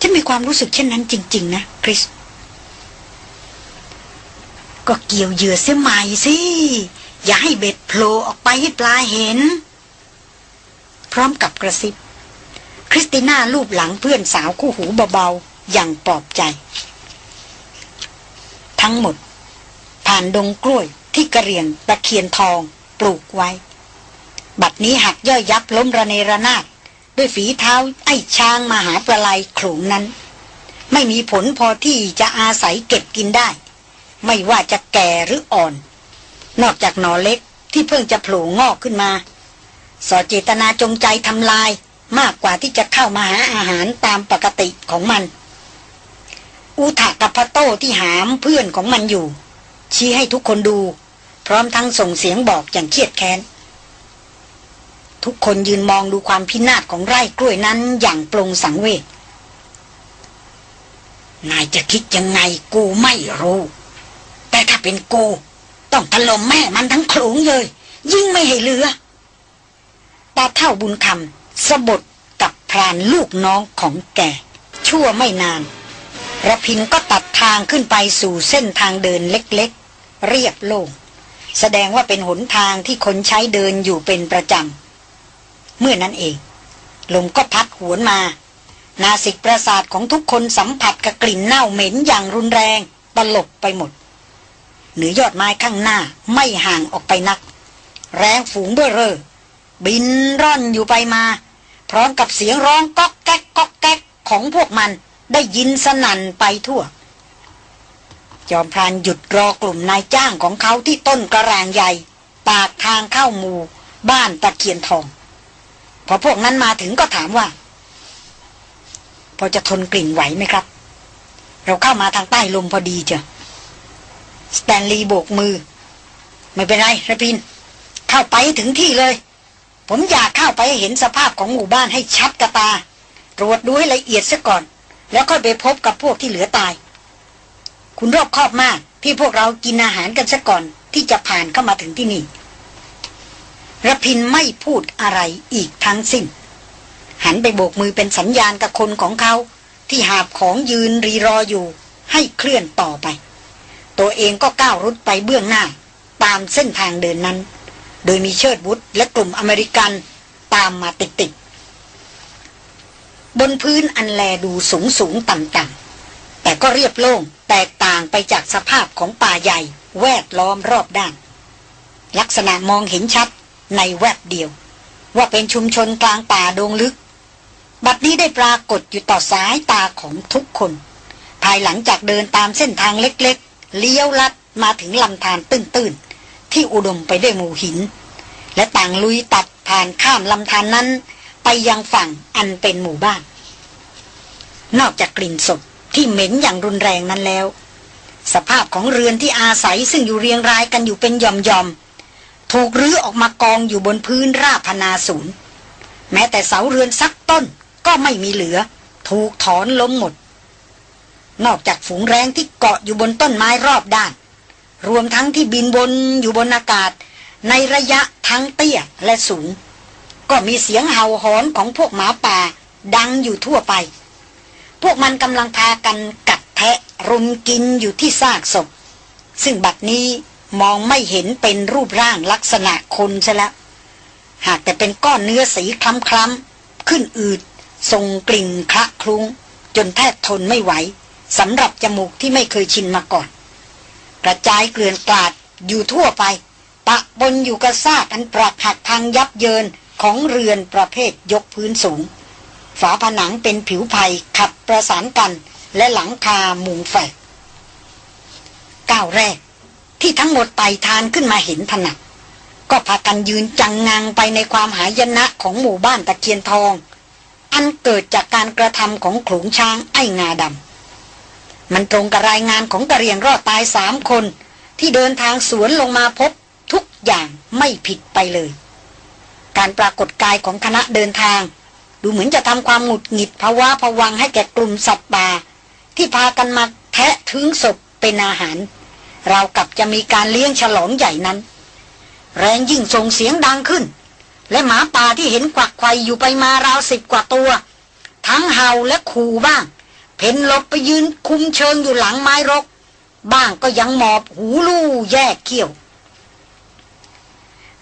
ฉันมีความรู้สึกเช่นนั้นจริง ๆ นะคริส ก็เกี่ยวเหยื่อเสียใหม่สิ อย่าให้เบ็ดโผล่ออกไปให้ปลาเห็น พร้อมกับกระซิบ คริสติน่าลูบหลังเพื่อนสาวคู่หูเบาๆ อย่างปลอบใจ ทั้งหมด ผ่านดงกล้วยที่กระเรียงตะเคียนทองปลูกไว้ บัดนี้หักย่อยยับล้มระเนระนาดด้วยฝีเท้าไอ้ช้างมหาประลายขลุงนั้น ไม่มีผลพอที่จะอาศัยเก็บกินได้ ไม่ว่าจะแก่หรืออ่อน นอกจากหนอเล็กที่เพิ่งจะโผล่งอกขึ้นมาสอเจตนาจงใจทำลายมากกว่าที่จะเข้ามาหาอาหารตามปกติของมันอุทะกับพะโต้ที่หามเพื่อนของมันอยู่ ชี้ให้ทุกคนดู พร้อมทั้งส่งเสียงบอกอย่างเครียดแค้น ทุกคนยืนมองดูความพินาศของไร่กล้วยนั้นอย่างปรงสังเวชนายจะคิดยังไงกูไม่รู้ แต่ถ้าเป็นกู ต้องถล่มแม่มันทั้งโขลงเลย ยิ่งไม่ให้เหลือตาเท่าบุญคำสบดกับพรานลูกน้องของแก ชั่วไม่นานระพินก็ตัดทางขึ้นไปสู่เส้นทางเดินเล็กๆ เรียบโล่งแสดงว่าเป็นหนทางที่คนใช้เดินอยู่เป็นประจำ เมื่อนั้นเอง ลมก็พัดหวนมา นาสิกประสาทของทุกคนสัมผัสกับกลิ่นเน่าเหม็นอย่างรุนแรงตลบไปหมด หนือยอดไม้ข้างหน้าไม่ห่างออกไปนัก แรงฝูงเบ้อเร่อบินร่อนอยู่ไปมา พร้อมกับเสียงร้องก๊อกแก๊กก๊อกแก๊กของพวกมันได้ยินสนั่นไปทั่ว จอมพรานหยุดรอกลุ่มนายจ้างของเขาที่ต้นกระรางใหญ่ ปากทางเข้าหมู่ บ้านตะเคียนทอง พอพวกนั้นมาถึงก็ถามว่า พอจะทนกลิ่นไหวไหมครับ เราเข้ามาทางใต้ลมพอดีเจ้ะ สแตนลีย์โบกมือ ไม่เป็นไรระพิน เข้าไปถึงที่เลย ผมอยากเข้าไปเห็นสภาพของหมู่บ้านให้ชัดกระตา ตรวจดูให้ละเอียดซะก่อน แล้วค่อยไปพบกับพวกที่เหลือตาย คุณรอบคอบมากที่พวกเรากินอาหารกันซะก่อนที่จะผ่านเข้ามาถึงที่นี่ระพินไม่พูดอะไรอีกทั้งสิ้น หันไปโบกมือเป็นสัญญาณกับคนของเขา ที่หาบของยืนรีรออยู่ให้เคลื่อนต่อไป ตัวเองก็ก้าวรุดไปเบื้องหน้า ตามเส้นทางเดินนั้น โดยมีเชิดบุตรและกลุ่มอเมริกันตามมาติดๆบนพื้นอันแลดูสูงสูงต่ำต่ำแต่ก็เรียบโล่งแตกต่างไปจากสภาพของป่าใหญ่แวดล้อมรอบด้าน ลักษณะมองเห็นชัดในแวบเดียว ว่าเป็นชุมชนกลางป่าดงลึก บัดนี้ได้ปรากฏอยู่ต่อสายตาของทุกคน ภายหลังจากเดินตามเส้นทางเล็ก เลี้ยวลัดมาถึงลำธารตื้นๆ ที่อุดมไปด้วยหมู่หิน และต่างลุยตัดผ่านข้ามลำธารนนั้น ไปยังฝั่งอันเป็นหมู่บ้าน นอกจากกลิ่นศพที่เหม็นอย่างรุนแรงนั้นแล้ว สภาพของเรือนที่อาศัยซึ่งอยู่เรียงรายกันอยู่เป็นย่อมๆถูกรื้อออกมากองอยู่บนพื้นราพนาศูนย์แม้แต่เสาเรือนสักต้นก็ไม่มีเหลือ ถูกถอนล้มหมด นอกจากฝูงแรงที่เกาะอยู่บนต้นไม้รอบด้าน รวมทั้งที่บินบนอยู่บนอากาศ ในระยะทั้งเตี้ยและสูง ก็มีเสียงเห่าหอนของพวกหมาป่าดังอยู่ทั่วไป พวกมันกำลังพากันกัดแทะรุมกินอยู่ที่ซากศพ ซึ่งบัดนี้มองไม่เห็นเป็นรูปร่างลักษณะคนซะแล้ว หากแต่เป็นก้อนเนื้อสีคล้ำๆขึ้นอืดส่งกลิ่นคละคลุ้ง จนแทบทนไม่ไหว สำหรับจมูกที่ไม่เคยชินมาก่อน กระจายเกลื่อนกลาดอยู่ทั่วไป ปะบนอยู่กระซากอันปรักหักทางยับเยินของเรือนประเภทยกพื้นสูง ฝาผนังเป็นผิวไผ่ขัดประสานกัน และหลังคามุงแฝกก้าวแรก ที่ทั้งหมดไต่ทานขึ้นมาเห็นถนัดก็พากันยืนจังงังไปในความหายนะของหมู่บ้านตะเคียนทอง อันเกิดจากการกระทำของขลุงช้างไอ้งาดำ มันตรงกับรายงานของกระเรียงรอดตายสามคน ที่เดินทางสวนลงมาพบทุกอย่างไม่ผิดไปเลย การปรากฏกายของคณะเดินทาง ดูเหมือนจะทำความหงุดหงิดภาวะผวังให้แก่กลุ่มสัตว์ป่าที่พากันมาแทะถึงศพเป็นอาหาร เรากับจะมีการเลี้ยงฉลองใหญ่นั้น แรงยิ่งส่งเสียงดังขึ้น และหมาป่าที่เห็นกวักไควอยู่ไปมาราวสิบกว่าตัว ทั้งเห่าและขู่บ้าง เพ่นหลบไปยืนคุมเชิงอยู่หลังไม้รก บ้างก็ยังหมอบหูลู่แยกเขี้ยว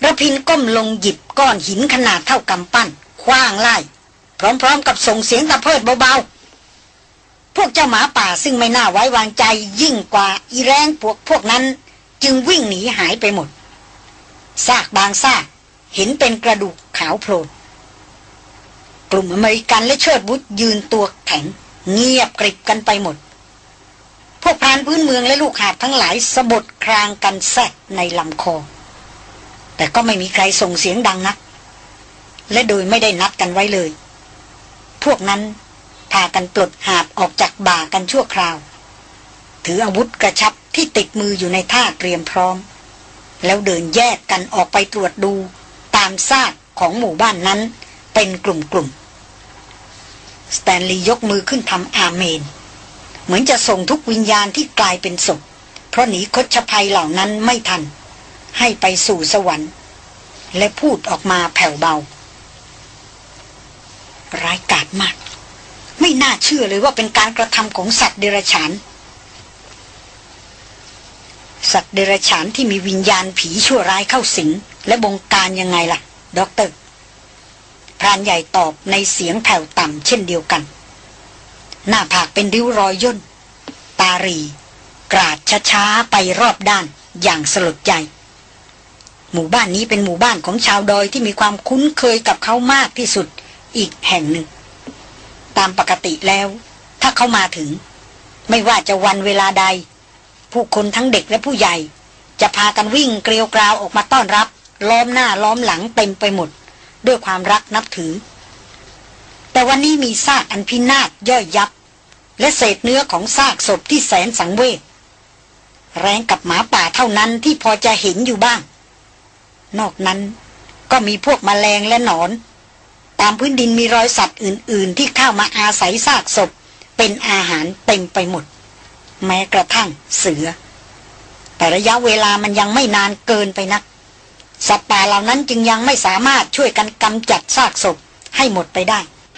ระพินก้มลงหยิบก้อนหินขนาดเท่ากำปั้นคว้างไล่ พร้อมๆกับส่งเสียงตะเพิดเบาๆ พวกเจ้าหมาป่าซึ่งไม่น่าไว้วางใจยิ่งกว่าอีแรงพวกพวกนั้น จึงวิ่งหนีหายไปหมดซากบางซากเห็นเป็นกระดูกขาวโพลนกลุ่มอเมริกันและเชิดบุตรยืนตัวแข็ง เงียบกริบกันไปหมด พวกพรานพื้นเมืองและลูกหาบทั้งหลายสะบดครางกันแซดในลำคอ แต่ก็ไม่มีใครส่งเสียงดังนัก และโดยไม่ได้นัดกันไว้เลย พวกนั้นพากันปลดหาบออกจากบ่ากันชั่วคราว ถืออาวุธกระชับที่ติดมืออยู่ในท่าเตรียมพร้อม แล้วเดินแยกกันออกไปตรวจดูตามซากของหมู่บ้านนั้นเป็นกลุ่มๆ สแตนลีย์ยกมือขึ้นทำอาเมน เหมือนจะส่งทุกวิญญาณที่กลายเป็นศพ เพราะหนีคดชภัยเหล่านั้นไม่ทัน ให้ไปสู่สวรรค์ และพูดออกมาแผ่วเบา ร้ายกาจมาก ไม่น่าเชื่อเลยว่าเป็นการกระทำของสัตว์เดรัจฉาน สัตว์เดรัจฉานที่มีวิญญาณผีชั่วร้ายเข้าสิง และบงการยังไงล่ะด็อกเตอร์ รานใหญ่ตอบในเสียงแผ่วต่ำเช่นเดียวกัน หน้าผากเป็นริ้วรอยย่น ตารี กราดช้าๆไปรอบด้านอย่างสลดใจ หมู่บ้านนี้เป็นหมู่บ้านของชาวดอยที่มีความคุ้นเคยกับเขามากที่สุดอีกแห่งหนึ่ง ตามปกติแล้ว ถ้าเขามาถึง ไม่ว่าจะวันเวลาใด ผู้คนทั้งเด็กและผู้ใหญ่ จะพากันวิ่งเกลียวกราวออกมาต้อนรับ ล้อมหน้าล้อมหลังเต็มไปหมด ด้วยความรักนับถือ แต่วันนี้มีซากอันพินาศย่อยยับ และเศษเนื้อของซากศพที่แสนสังเวชแรงกับหมาป่าเท่านั้นที่พอจะเห็นอยู่บ้าง นอกนั้นก็มีพวกมแมลงและหนอน ตามพื้นดินมีรอยสัตว์อื่น ๆ ที่เข้ามาอาศัยซากศพ เป็นอาหารเต็มไปหมด แม้กระทั่งเสือ แต่ระยะเวลามันยังไม่นานเกินไปนัก สัตว์ป่าเหล่านั้นจึงยังไม่สามารถช่วยกันกำจัดซากศพให้หมดไปได้